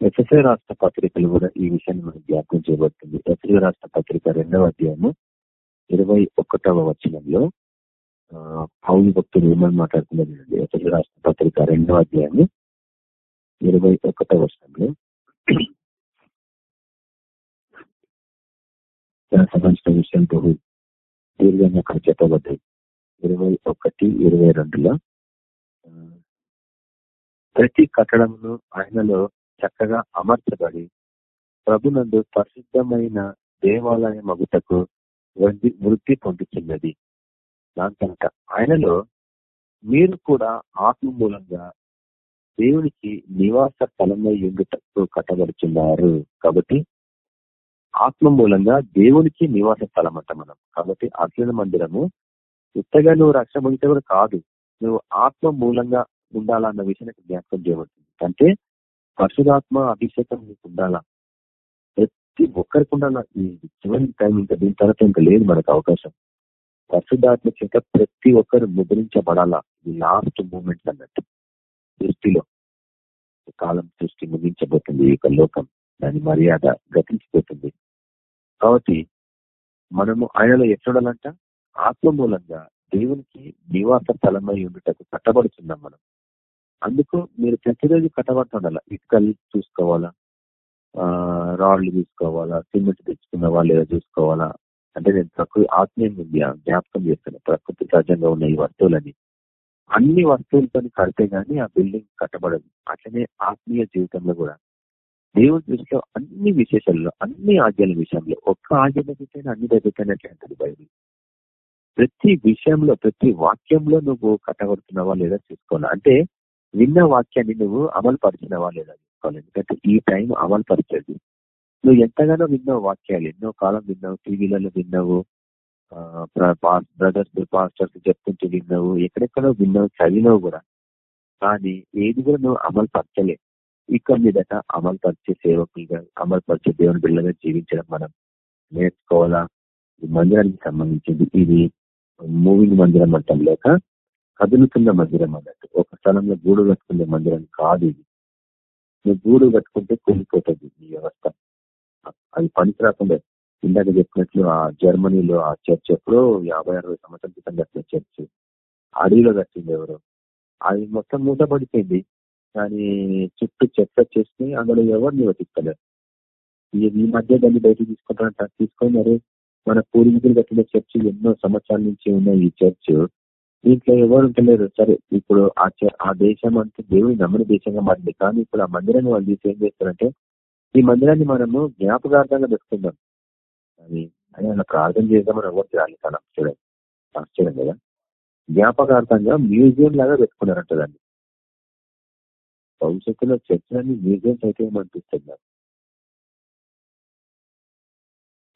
ఎస్ఎస్ఐ రాష్ట్ర పత్రికలు కూడా ఈ విషయాన్ని మనం జ్ఞాపకం చేయబడుతుంది. ఎస్ఐ రాష్ట్ర పత్రిక రెండవ అధ్యాయము ఇరవై ఒకటవ వచనంలో పౌరు భక్తులు ఏమని మాట్లాడుతున్నారు ఎస్ఐ రాష్ట్ర పత్రిక రెండవ అధ్యాయము ఇరవై ఒకటవ వచనంలో సంబంధించిన విషయం బహు దీర్ఘంగా అక్కడ చెప్పబడ్డాయి. ఇరవై ఒకటి ఇరవై రెండులో ప్రతి కట్టడమును ఆయనలో చక్కగా అమర్చబడి ప్రభునందు పరిశుద్ధమైన దేవాలయ మగుటకు వృద్ధి పొందుతున్నది దాంతంట ఆయనలో మీరు కూడా ఆత్మ మూలంగా దేవునికి నివాస స్థలమై ఎంగుటకు కట్టబడుతున్నారు కాబట్టి ఆత్మ మూలంగా దేవునికి నివాస స్థలం అంట మనం. కాబట్టి అర్జున మందిరము ఉత్తగా నువ్వు రక్షణ పొందితే కూడా కాదు. నువ్వు ఆత్మ మూలంగా ఉండాలన్న విషయానికి జ్ఞాపకం చేయబడుతుంది. అంటే పరశురాత్మ అభిషేకం మీకు ఉండాలా? ప్రతి ఒక్కరికి ఉండాలా? ఈ చివరి టైం ఇంకా దీని తర్వాత ఇంకా లేదు మనకు అవకాశం. పరిశుద్ధాత్మ చేత ప్రతి ఒక్కరు ముద్రించబడాలా? ఈ లాస్ట్ మూమెంట్స్ అన్నట్టు. దృష్టిలో కాలం సృష్టి ముగించబోతుంది ఈ యొక్క లోకం. దాని మర్యాద గతించిపోతుంది. కాబట్టి మనము ఆయనలో ఎట్లుండాలంట ఆత్మ మూలంగా దేవునికి నివాస స్థలమై ఉండుటకు కట్టబడుతున్నాం మనం. అందుకు మీరు ప్రతిరోజు కట్టబడుతుండాలా? ఇటుకలు చూసుకోవాలా? రాళ్ళు చూసుకోవాలా? సిమెంట్ తెచ్చుకున్న వాళ్ళు ఏదో చూసుకోవాలా? అంటే నేను ప్రకృతి ఆత్మీయంగా జ్ఞాపకం చేస్తాను ప్రకృతి సహజంగా ఉన్న ఈ వస్తువులని. అన్ని వస్తువులతో కడితే గానీ ఆ బిల్డింగ్ కట్టబడదు. అట్లనే ఆత్మీయ జీవితంలో కూడా. దేవుడి దృష్టిలో అన్ని విశేషాల్లో అన్ని ఆజ్ఞల విషయంలో ఒక్క ఆజ్ఞ దగ్గర అన్ని దగ్గరైనట్లే బైబిల్? ప్రతి విషయంలో ప్రతి వాక్యంలో నువ్వు కట్టబడుతున్నావా లేదా చూసుకోవాలి? అంటే విన్న వాక్యాన్ని నువ్వు అమలు పరిచినవా లేదా చూసుకోవాలి ఎందుకంటే ఈ టైం అమలు పరిచేది నువ్వు ఎంతగానో విన్నావు వాక్యాలు ఎన్నో కాలం విన్నావు టీవీలలో విన్నావు బ్రదర్స్ పాస్టర్స్ చెప్తుంటే విన్నావు ఎక్కడెక్కడో విన్నావు చదివినావు కూడా. కానీ ఏది కూడా నువ్వు అమలు పరచలే ఇక్కడ మీదట అమలు పరిచే సేవకులుగా అమలు పరిచే దేవుని బిళ్ళగా జీవించడం మనం నేర్చుకోవాలా? ఈ మందిరానికి సంబంధించింది. ఇది మూవింగ్ మందిరం అంటాం లేక కదులుతున్న మందిరం అన్నట్టు. ఒక స్థలంలో గూడు కట్టుకునే మందిరం కాదు ఇది. నువ్వు గూడు కట్టుకుంటే కూలిపోతుంది ఈ వ్యవస్థ. అది పనికి రాకుండా ఇందాక చెప్పినట్లు ఆ జర్మనీలో ఆ చర్చ్ ఎప్పుడో యాభై అరవై సంవత్సరాల క్రితం కట్టిన చర్చ్. అడవిలో కట్టింది ఎవరు. అది మొత్తం మూతపడిపోయింది. కానీ చుట్టూ చెత్త చేసుకుని అందులో ఎవరు నివసిస్తలేరు ఈ మధ్య దాన్ని బయటకు తీసుకుంటారంట. తీసుకొని మరి మన పూర్వీకులు కట్టిన చర్చ్ ఎన్నో సంవత్సరాల నుంచి ఉన్న ఈ చర్చ్ దీంట్లో ఎవరు ఉంటలేరు సరే ఇప్పుడు ఆ దేశం అంతా దేవుని నమ్మని దేశంగా మారింది. కానీ ఇప్పుడు ఆ మందిరాన్ని వాళ్ళు తీసి ఏం చేస్తారంటే ఈ మందిరాన్ని మనము జ్ఞాపకార్థంగా పెట్టుకుందాం. అది అలా ప్రార్థన చేద్దామని ఎవరు రాలి తన చూడండి ఆశ్చర్యం కదా? జ్ఞాపకార్థంగా మ్యూజియం లాగా పెట్టుకున్నారంట దాన్ని. భవిష్యత్తులో చర్చలన్నీ మ్యూజియంస్ అయితే ఏమనిపిస్తుంది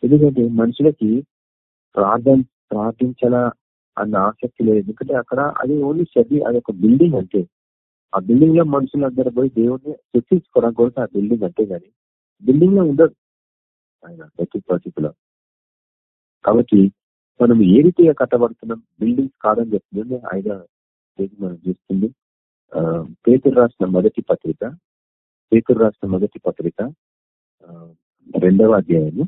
ఎందుకంటే మనుషులకి ప్రార్థన ప్రార్థించాలా అన్న ఆసక్తి లేదు. ఎందుకంటే అక్కడ అది ఓన్లీ చదివి అది ఒక బిల్డింగ్ అంతే. ఆ బిల్డింగ్లో మనుషులందరూ పోయి దేవుణ్ణి చర్చించుకోవడం కోసం ఆ బిల్డింగ్ అంతే కానీ బిల్డింగ్లో ఉండదు. ఆయన ప్రతి పరిస్థితిలో. కాబట్టి మనం ఏ రీతిగా కట్టబడుతున్నాం బిల్డింగ్స్ కాదని చెప్తుంది ఆయన మనం చూస్తుంది. పేతురు రాసిన మొదటి పత్రిక పేతురు రాసిన మొదటి పత్రిక రెండవ అధ్యాయము.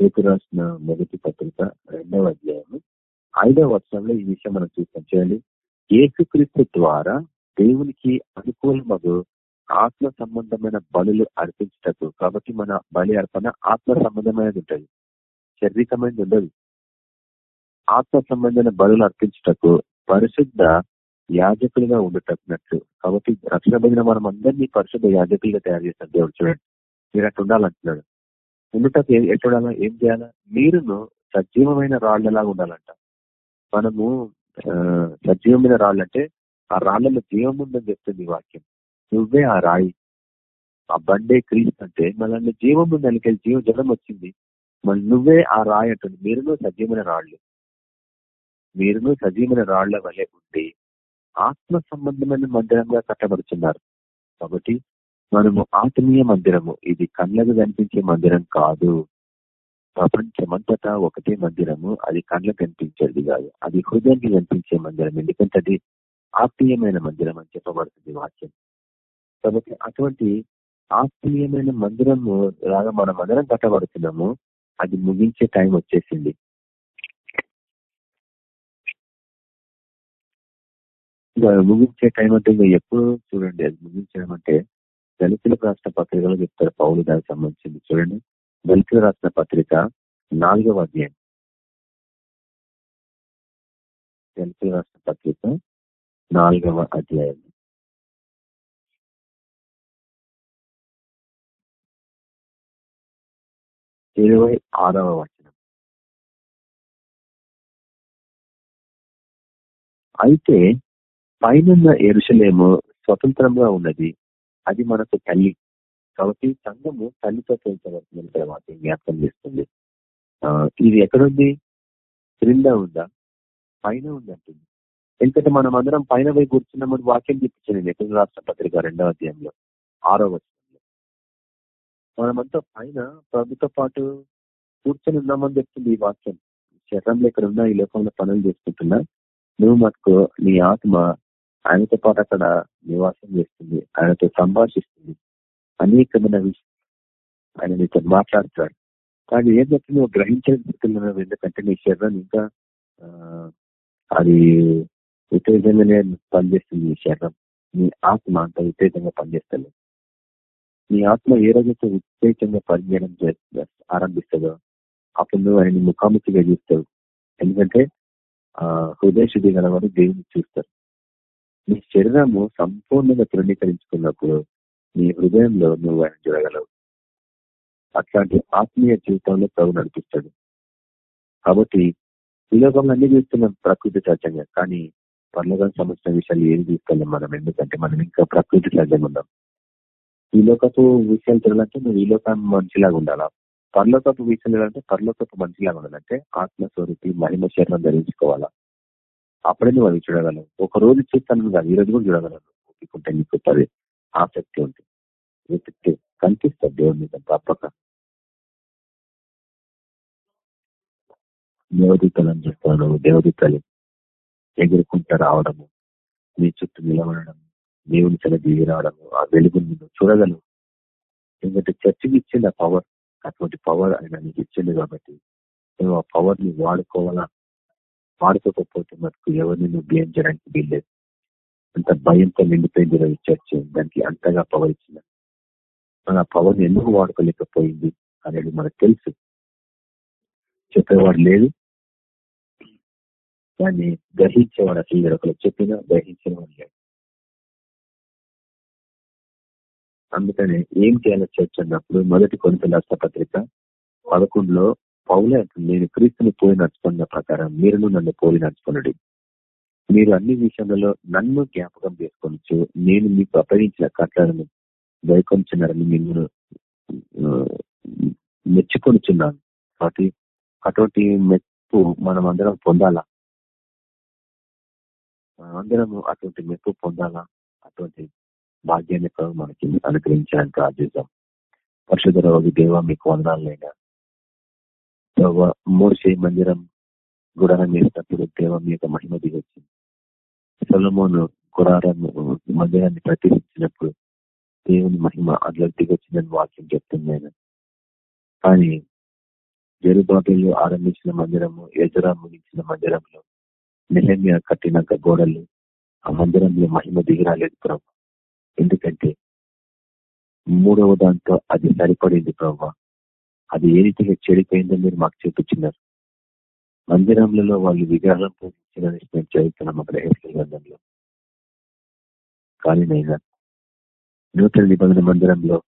పేరు రాసిన మొదటి పత్రిక రెండవ అధ్యాయము. ఐదవ వర్షంలో ఈ విషయం మనం చూస్తాం. చేయండి ఏసుక్రీస్తు ద్వారా దేవునికి అనుకూలమగు ఆత్మ సంబంధమైన బలులు అర్పించటకు కాబట్టి మన బలి అర్పణ ఆత్మ సంబంధమైనది ఉంటుంది. శారీరకమైనది ఉండదు. ఆత్మ సంబంధమైన బలులు అర్పించటకు పరిశుద్ధ యాజకులుగా ఉండటట్టు కాబట్టి రక్షణ పొందిన మనం అందరినీ పరిశుద్ధ యాజకులుగా తయారు చేస్తాం దేవుడు. చూడండి. మీరు అట్లా ఉండాలంటున్నాడు. ఉండటకు ఎట్టుడాలా ఏం చేయాలా? మీరును సజీవమైన రాళ్ళలాగా ఉండాలంట. మనము సజీవమైన రాళ్ళు అంటే ఆ రాళ్ళలో జీవం ఉందని చెప్తుంది వాక్యం. నువ్వే ఆ రాయి. ఆ బండే క్రీస్తు అంటే మళ్ళీ జీవం ఉంది దానికి జీవ జలం వచ్చింది. మళ్ళీ నువ్వే ఆ రాయి అంటుంది. మీరును సజీవమైన రాళ్ళు. మీరును సజీవమైన రాళ్ళ వలె ఉండి ఆత్మ సంబంధమైన మందిరంగా కట్టబడుతున్నారు. కాబట్టి మనము ఆత్మీయ మందిరము. ఇది కళ్ళకు కనిపించే మందిరం కాదు. ప్రపంచమంతటా ఒకటే మందిరము. అది కళ్ళకు కనిపించేది కాదు. అది హృదయానికి కనిపించే మందిరం. ఎందుకంటే అది ఆత్మీయమైన మందిరం అని చెప్పబడుతుంది వాక్యం. కాబట్టి అటువంటి ఆత్మీయమైన మందిరము లాగా మనం అందరం కట్టబడుతున్నాము. అది ముగించే టైం వచ్చేసింది. ముగించే టైం అంటే ఇంకా ఎప్పుడు చూడండి. అది ముగించడం అంటే దళితులకు రాష్ట్ర పత్రికలో చెప్తారు. పౌలు దానికి సంబంధించింది. చూడండి. దళితులు రాసిన పత్రిక నాలుగవ అధ్యాయం. దళితులు రాసిన పత్రిక నాలుగవ అధ్యాయం. ఇరవై ఆరవ వచనం. అయితే పైన ఎరుసలేము స్వతంత్రంగా ఉన్నది. అది మనకు తల్లి. కాబట్టి సంఘము తల్లితో పోల్చబడుతుందని తర్వాత జ్ఞాపకం చేస్తుంది. ఇది ఎక్కడుంది? క్రింద ఉందా? పైన ఉంది అంటుంది ఎందుకంటే మనం అందరం పైన పోయి కూర్చున్నామని వాక్యం చెప్పించాను ఎక్కడ రాష్ట్ర పత్రిక రెండవ అధ్యాయంలో ఆరో వచనంలో. మనమంతా పైన ప్రభుతో పాటు కూర్చొని ఉన్నామని చెప్తుంది ఈ వాక్యం. శరీరంలో ఇక్కడ ఉన్న ఈ లోకంలో పనులు చేసుకుంటున్నా. నువ్వు మటుకు నీ ఆత్మ ఆయనతో పాటు అక్కడ నివాసం చేస్తుంది. ఆయనతో సంభాషిస్తుంది. అనేకమైన ఆయన నీతో మాట్లాడుతాడు. కానీ ఏం చెప్పి నువ్వు గ్రహించగలుగుతున్నావు ఎందుకంటే నీ శరీరం ఇంకా అది ఉత్తేజంగానే పనిచేస్తుంది నీ శరీరం. నీ ఆత్మ అంత ఉత్తేజంగా పనిచేస్తుంది నీ ఆత్మ ఏ రోజైతే ఉత్తేజంగా పనిచేయడం ఆరంభిస్తుందో అప్పుడు నువ్వు ఆయన ముఖాముఖిగా చూస్తావు. ఎందుకంటే హృదయ శుద్ధి గలవారు దేవుని చూస్తారు. నీ శరీరము సంపూర్ణంగా తృణీకరించుకున్నప్పుడు నీ హృదయంలో నువ్వు ఆయన చూడగలవు. అట్లాంటి ఆత్మీయ జీవితంలో ప్రభు నడిపిస్తాడు. కాబట్టి ఈ లోకంలో అన్ని చూస్తున్నాం ప్రకృతి సహజంగా కానీ పర్లోకం సంబంధించిన విషయాలు ఏం తీసుకెళ్ళాం మనం. ఎందుకంటే మనం ఇంకా ప్రకృతి సహజంగా ఉన్నాం. ఈ లోకపు విషయాలు తిరగాలంటే నువ్వు ఈ లోకం మనిషిలాగా ఉండాలా? పర్లోకపు విషయాలు అంటే పర్లోకపు మనిషిలాగా ఉండాలంటే ఆత్మస్వరూపి మహిమ శరీరం ధరించుకోవాలా? అప్పుడే నువ్వు అవి చూడగలవు ఒక రోజు చూస్తాను కాదు ఈ రోజు కూడా చూడగలను ఒప్పుకుంటే నీకు పది ఆసక్తి ఉంటుంది. వెతికితే కనిపిస్తుంది దేవుడి మీద? తప్పక దేవదూతలు అని చెప్తాను దేవదూతలు ఎగురుకుంటా రావడము నీ చుట్టూ నిలబడడం దేవుని తల దిగి రావడము ఆ వెలుగుని నువ్వు చూడగలవు. ఎందుకంటే చర్చికి ఇచ్చింది ఆ పవర్ అటువంటి పవర్ ఆయన నీకు ఇచ్చింది కాబట్టి నువ్వు ఆ పవర్ని వాడుకోవాలా? పాడుకోకపోతే మటుకు ఎవరిని నువ్వు బ్లేమ్ చేయడానికి వీల్లేదు. అంత భయంతో నిండిపోయింది ఈ చర్చ. దానికి అంతగా పవర్ ఇచ్చింది. మన పవర్ని ఎందుకు వాడుకోలేకపోయింది అనేది మనకు తెలుసు. చెప్పేవాడు లేదు. దాన్ని గ్రహించేవాడు అసలు ఒకరు చెప్పినా గ్రహించేవాడు లేదు అందుకనే ఏం చేయాలో చర్చ అన్నప్పుడు మొదటి కొనుక రాష్ట్ర పత్రిక పదకొండులో పౌలే నేను క్రీస్తుని పోయి నడుచుకున్న ప్రకారం మీరును నన్ను పోలి నడుచుకున్నాడు మీరు అన్ని విషయాలలో నన్ను జ్ఞాపకం చేసుకోవచ్చు నేను మీకు అప్పగించిన కట్లను దయకొంచున్నారని మిమ్మల్ని మెచ్చుకొనిచున్నాను. కాబట్టి అటువంటి మెప్పు మనం అందరం పొందాలా? అందరము అటువంటి మెప్పు పొందాలా? అటువంటి భాగ్యాన్ని మనకి అనుగ్రహించడానికి ప్రార్థిద్దాం పరిశుద్ధ రోజు దేవ మీకు వందనాలైనా మోసే మందిరం గుడారం వేసినప్పుడు దేవ మీ యొక్క మహిమ దిగొచ్చింది. సొలమోను గుడారం మందిరాన్ని ప్రతిష్ఠించినప్పుడు దేవుని మహిమ అందులో దిగొచ్చిందని వాక్యం చెప్తుంది ఆయన. కానీ జరుబాబులు ఆరంభించిన మందిరము ఎజరా ముగించిన మందిరంలో నిహమ్య కట్టినాక గోడలు ఆ మందిరంలో మహిమ దిగిరాలేదు ప్రభు. ఎందుకంటే మూడవ దాంతో అది సరిపడింది ప్రభు. అది ఏ రీతిగా చెడిపోయిందో మీరు మాకు చూపించినారు. మందిరంలో వాళ్ళు విగ్రహం పూజించారని మేము చదువుతున్నాం అక్కడ హెస్ల గ్రంథంలో కానీ నైనా నూతన నిబంధన మందిరంలో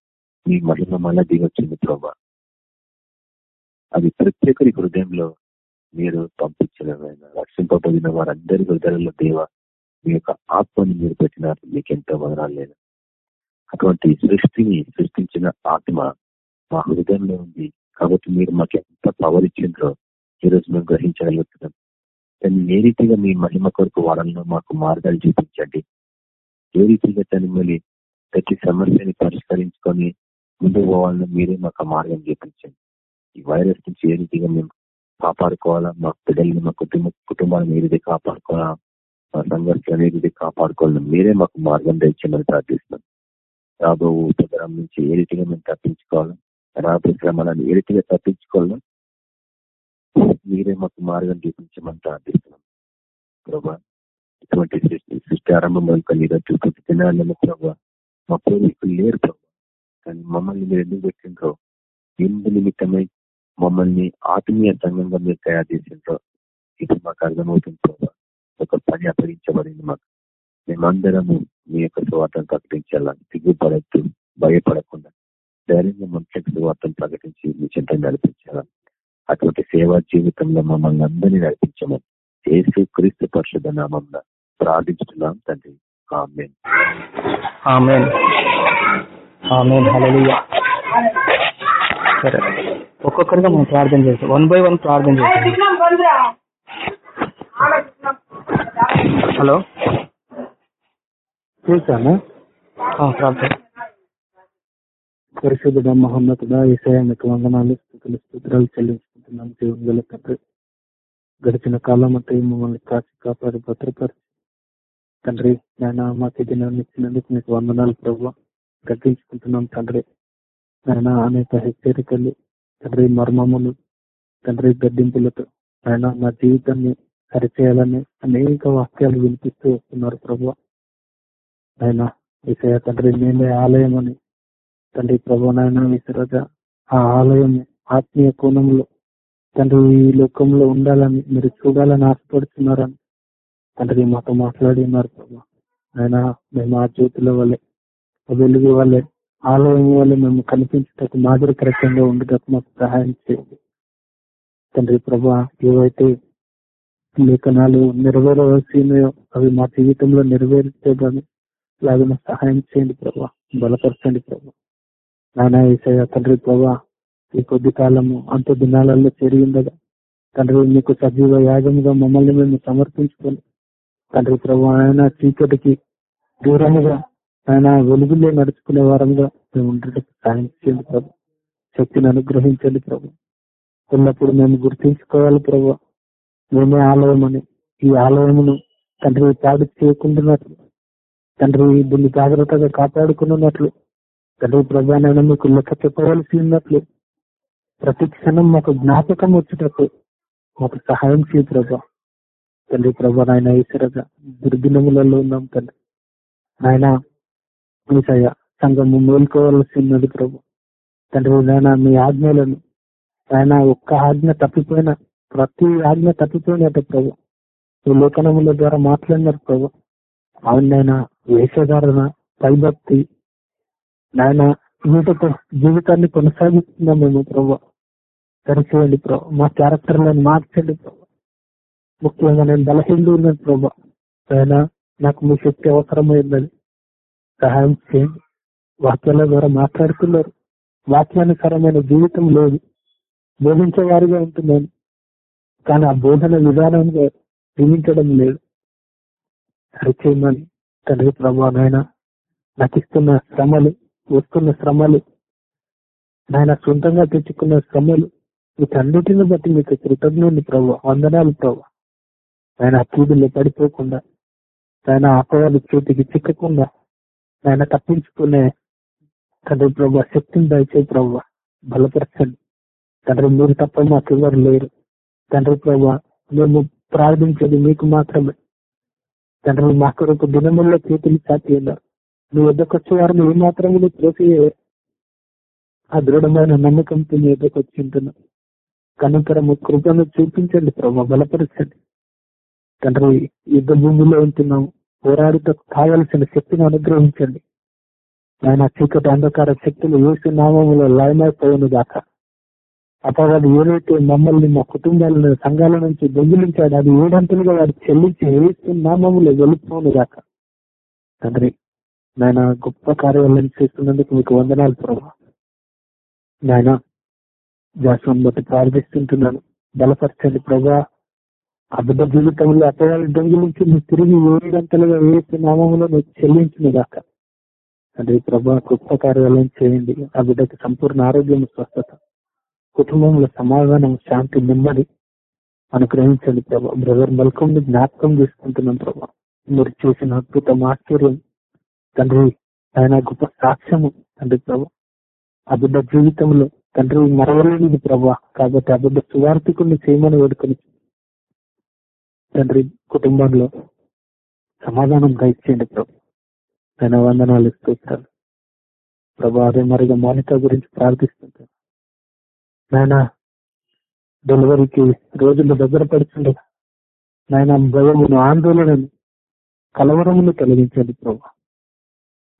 మీ మహిమ మళ్ళా దిగొచ్చింది ప్రభా. అది ప్రతి ఒక్కరి హృదయంలో మీరు పంపించిన రక్షింపబడిన వారందరి హృదయంలో దేవ మీ యొక్క ఆత్మని మీరు పెట్టినారు. మీకు ఎంతో వదనాలు లేదు అటువంటి సృష్టిని సృష్టించిన ఆత్మ మా హృదయంలో ఉంది. కాబట్టి మీరు మాకు ఎంత పవర్ ఇచ్చిండ్రో ఈరోజు మేము గ్రహించగలుగుతున్నాం. దాన్ని ఏ రీతిగా మీ మహిమ కొరకు వాడాలనో మాకు మార్గాలు చూపించండి. ఏ రీతిగా దాన్ని మళ్ళీ ప్రతి సమస్యని పరిష్కరించుకొని ముందుకు పోవాలని మీరే మాకు మార్గం చూపించండి. ఈ వైరస్ నుంచి ఏ రీతిగా మేము కాపాడుకోవాలా మా పిల్లల్ని మా కుటుంబ కుటుంబాలను ఏ రీతి కాపాడుకోవాలా మా సంఘర్షణ ఏ రీతి కాపాడుకోవాలని మీరే మాకు మార్గం తెచ్చమని ప్రార్థిస్తున్నాం రాబో ఉపద్రవం నుంచి ఏ రీతిగా మేము తప్పించుకోవాలా రాత్రి శ్రమలను ఏ రీతిగా మీరే మాకు మార్గం చూపించమని ప్రార్థిస్తున్నాం ప్రభా ఇటువంటి సృష్టి ఆరంభం కలిగినట్టు ఈరోజు ప్రతి ప్రభా మా పూర్వీకులు లేరు ప్రభా కానీ మమ్మల్ని మీరు ఎందుకు పెట్టిండ్రో ఎందు నిమిత్తమై మమ్మల్ని ఆత్మీయ సంఘంగా మీరు తయారు చేసిండ్రో ఇది మాకు అర్థమవుతుంది ప్రభా. ఒక పని అప్పగించబడింది మాకు. మేమందరము మీ యొక్క స్వార్థం ప్రకటించాలా? సిగ్గుపడద్దు భయపడకుండా. ధైర్యంగా మనుషులకు స్వార్థం ప్రకటించి మీ చింత నడిపించాలా అటువంటి సేవా జీవితంలో మమ్మల్ని అందరినీ నడిపించమని ఏసు క్రీస్తు పరిషత్ నామం ప్రార్థించుతున్నాం తండ్రి. సరే. ఒక్కొక్కరిగా మనం ప్రార్థన చేస్తాం. వన్ బై వన్ ప్రార్థన చేస్తాం. హలో. చూసాను ప్రార్థన. పరిశుద్ధుడ మహోన్నతుడ ఈసాయానికి వందనాలు స్థుతులు స్తోత్రాలు చెల్లించుకుంటున్నాం జీవన గల తండ్రి గడిచిన కాలం అంటే మమ్మల్ని కాచి కాపాడి భద్రపరిచి. తండ్రి నేను మాకు దినాన్ని ఇచ్చినందుకు మీకు వందనాలు ప్రభు. గర్తించుకుంటున్నాం తండ్రి. ఆయన అనేక హెచ్చరికలు తండ్రి మర్మములు తండ్రి గడ్డింపులతో ఆయన మా జీవితాన్ని సరిచేయాలని అనేక వాక్యాలు వినిపిస్తూ వస్తున్నారు ప్రభు. ఆయన ఈసయ తండ్రి మేమే ఆలయం అని తండ్రి ప్రభానైనా విసరజ ఆ ఆలయం ఆత్మీయ కోణంలో తండ్రి ఈ లోకంలో ఉండాలని మీరు చూడాలని ఆశపడుతున్నారని తండ్రి మాతో మాట్లాడి ఉన్నారు ప్రభా. ఆయన మేము ఆ జ్యోతుల వల్లే వెలుగు వల్లే ఆలయం వల్ల మేము కనిపించటకు మాదిరికరకంగా ఉండటకు మాకు సహాయం చేయండి. తండ్రి ప్రభా ఏవైతే లేఖనాలు నెరవేరవలసినయో అవి మా జీవితంలో నెరవేరితే కానీ లాగా సహాయం చేయండి ప్రభా. బలపరచండి ప్రభా. నాయన ఈసయ తండ్రి ప్రభా ఈ కొద్ది కాలము అంత దినాలలో చేరిండగా తండ్రి మీకు సజీవ యాగముగా మమ్మల్ని మేము సమర్పించుకొని తండ్రి ప్రభా ఆయన చీకటికి దూరముగా ఆయన వెలుగులో నడుచుకునే వారంగా మేము ఉండటం సాయం చేయండి ప్రభు శక్తిని అనుగ్రహించండి ప్రభు ఉన్నప్పుడు మేము గుర్తించుకోవాలి ప్రభు మేమే ఆలయం అని ఈ ఆలయమును తండ్రి పాడు చేయకుండానట్లు తండ్రి దీన్ని జాగ్రత్తగా కాపాడుకున్నట్లు తండ్రి ప్రభానైనా మీకు లెక్క చెప్పవలసి ఉన్నట్లు ప్రతి క్షణం మాకు జ్ఞాపకం వచ్చేటప్పుడు మాకు సహాయం చేయ ప్రభా. తండ్రి ప్రభా నాయన ఈశ్వరగా దుర్దినములలో ఉన్నాం తండ్రి. ఆయన ఈసయ సంఘము మేల్కోవలసి ఉన్నది ప్రభు. తండ్రి నాయన మీ ఆజ్ఞలను ఆయన ఒక్క ఆజ్ఞ తప్పిపోయిన ప్రతి ఆజ్ఞ తప్పిపోయినట్టు ప్రభు. ఈ లేఖనముల ద్వారా మాట్లాడినారు ప్రభు. అవునైనా వేషధారణ పైభక్తి నాయన మీతో జీవితాన్ని కొనసాగిస్తున్నాం మేము ప్రభు? సరిచేయండి ప్రభా. మా క్యారెక్టర్లను మార్చండి ప్రభు. ముఖ్యంగా నేను బలహీనలు ఉన్నాను ప్రభా. ఆయన నాకు మీ శక్తి అవసరమైందని సహాయం చేయండి. వాక్యాల ద్వారా మాట్లాడుతున్నారు. వాక్యానుసారమైన జీవితం లేదు. బోధించే వారిగా ఉంటున్నాను. కానీ ఆ బోధన విధానంగా జీవించడం లేదు. సరిచేయమని తండ్రి ప్రభా నాయన నాకు ఇస్తున్న శ్రమలు వస్తున్న శ్రమలు ఆయన సొంతంగా తెచ్చుకున్న శ్రమలు వీటన్నిటిని బట్టి మీకు కృతజ్ఞుని ప్రభు వందనాలు ప్రభు. ఆయన కీడులో పడిపోకుండా ఆయన అపవాది చేతికి చిక్కకుండా ఆయన తప్పించుకునే తండ్రి ప్రభు శక్తిని దయచే ప్రభు బలపరచండి. తండ్రి మీరు తప్ప మాకు ఎవరు లేరు. తండ్రి ప్రభు మేము ప్రార్థించేది మీకు మాత్రమే. తండ్రి మా కొరకు దినముల్లో చేతులు చాటి ఉన్నారు. నువ్వు వద్దకు వచ్చే నువ్వు ఏ మాత్రమే త్రోసివేయరు ఆ దృఢమైన నమ్మకంతో నీ వద్దకు వచ్చి ఉంటున్నాం కనుకరము కృపను చూపించండి ప్రభావ బలపరచండి. తండ్రి యుద్ధ భూమిలో ఉంటున్నాం. పోరాడుతూ కావలసిన శక్తిని అనుగ్రహించండి. ఆయన చీకటి అంధకార శక్తులు వేసి నామంలో లయమైపోయిన దాకా అపవాది ఏదైతే మమ్మల్ని మా కుటుంబాలను సంఘాల నుంచి దొంగిలించాడు అది ఏడంతలుగా వాడు చెల్లించి వేసి నామంలో వెళ్ళిపోను దాకా తండ్రి నాయన గొప్ప కార్యాలను చేస్తున్నందుకు మీకు వందనాలు ప్రభా. నాయన జాస్వాన్ బట్టి ప్రార్థిస్తుంటున్నాను. బలపరచండి ప్రభా. అబద్ధ జీవితంలో అపవాది దొంగిలించి నువ్వు తిరిగి ఏడంతలుగా వేసి నామములో నువ్వు చెల్లించిన దాకా అదే ప్రభా గొప్ప కార్యాలయం చేయండి. ఆ బిడ్డకి సంపూర్ణ ఆరోగ్యం స్వస్థత కుటుంబంలో సమాధానం శాంతి నెమ్మది అనుగ్రహించండి ప్రభా. బ్రదర్ మల్కం జ్ఞాపకం చేసుకుంటున్నాం ప్రభా. మీరు చేసిన అద్భుతం ఆశ్చర్యం తండ్రి ఆయన గొప్ప సాక్ష్యము తండ్రి ప్రభు. ఆ బిడ్డ జీవితంలో తండ్రి మరవలేనిది ప్రభా. కాబట్టి ఆ బిడ్డ సువార్థికుడిని చేయమని వేడుకొని తండ్రి కుటుంబంలో సమాధానం దయచేయండి ప్రభు. ఆయన వందనాలు ఇస్తుంటారు ప్రభా అదే మరిగా మౌనిక గురించి ప్రార్థిస్తుంటారు నాయన డెలివరీకి రోజులు దగ్గర పడుతుండగా నాయన భయమును ఆందోళనను కలవరమును తొలగించండి ప్రభు.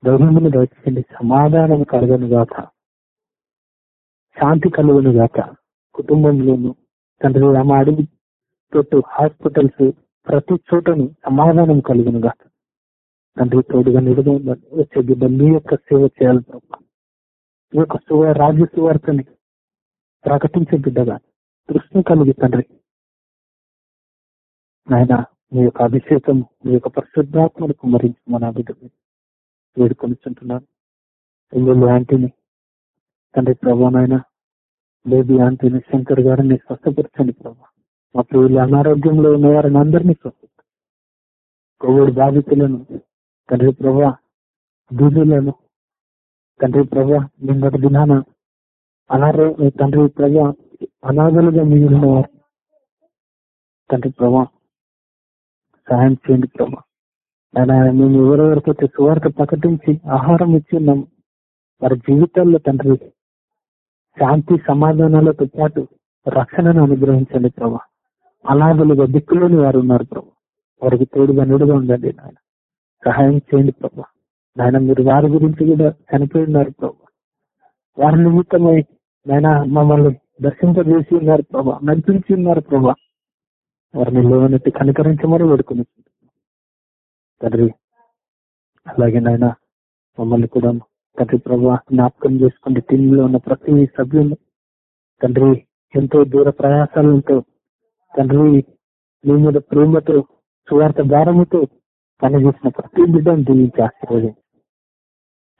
ధైర్యమును దయచేయండి. సమాధానం కలగను గాక. శాంతి కలుగును గాక. కుటుంబంలోను తండ్రి రామ అడిగి తోటి హాస్పిటల్స్ ప్రతి చోటను సమాధానం కలుగును గాక. తండ్రి తోడుగా నిలుగా వచ్చే బిడ్డ మీ యొక్క సేవ చేయాలి ప్రభు. మీ యొక్క సువ రాజ్య సువార్తని ప్రకటించే బిడ్డగా దృష్టి కలిగి తండ్రి. నాయన మీ యొక్క అభిషేకం మీ యొక్క పరిశుద్ధాత్మను కుమరించి మన బిడ్డ వేడుకొనిచుంటున్నాను ఎల్లు ఆంటీని. తండ్రి ప్రభా నాయన బేబీ ఆంటీని శంకర్ గారిని స్వస్థపరచండి ప్రభా. మా పిల్లలు అనారోగ్యంలో ఉన్న వారిని అందరినీ స్వస్థపరచండి. కోవిడ్ బాధితులను తండ్రి ప్రభా దూదులను తండ్రి ప్రభా నిన్నటి దినాన అనారో తండ్రి ప్రభా అనాథలుగా మిగిలిన వారు. తండ్రి ప్రభా సహాయం చేయండి ప్రభా. ఆయన మేము ఎవరెవరికైతే సువార్త ప్రకటించి ఆహారం ఇచ్చి ఉన్నాం. వారి జీవితాల్లో తండ్రి శాంతి సమాధానాలతో పాటు రక్షణను అనుగ్రహించండి ప్రభా. అలాగలుగా దిక్కులోని వారు ఉన్నారు ప్రభా. వారికి తోడుగా నిడుగా ఉండండి నాయన. సహాయం చేయండి ప్రభా. నాయన మీరు వారి గురించి కూడా చనిపోయి ఉన్నారు ప్రభా. వారి నిమిత్తమై నాయన మమ్మల్ని దర్శింపజేసి ఉన్నారు ప్రభా. నడిపించి ఉన్నారు ప్రభా. వారిని లేవనెత్తి కనికరించమని వేడుకుని తండ్రి. అలాగే నాయన మమ్మల్ని కూడా తండ్రి ప్రభా జ్ఞాపకం చేసుకోండి టీంలో ఉన్న ప్రతి సభ్యులు తండ్రి ఎంతో దూర ప్రయాసాలతో తండ్రి మీ మీద ప్రేమతో సువార్త భారముతో పనిచేసిన ప్రతి బిడ్డను దీవించి ఆశీర్వదించి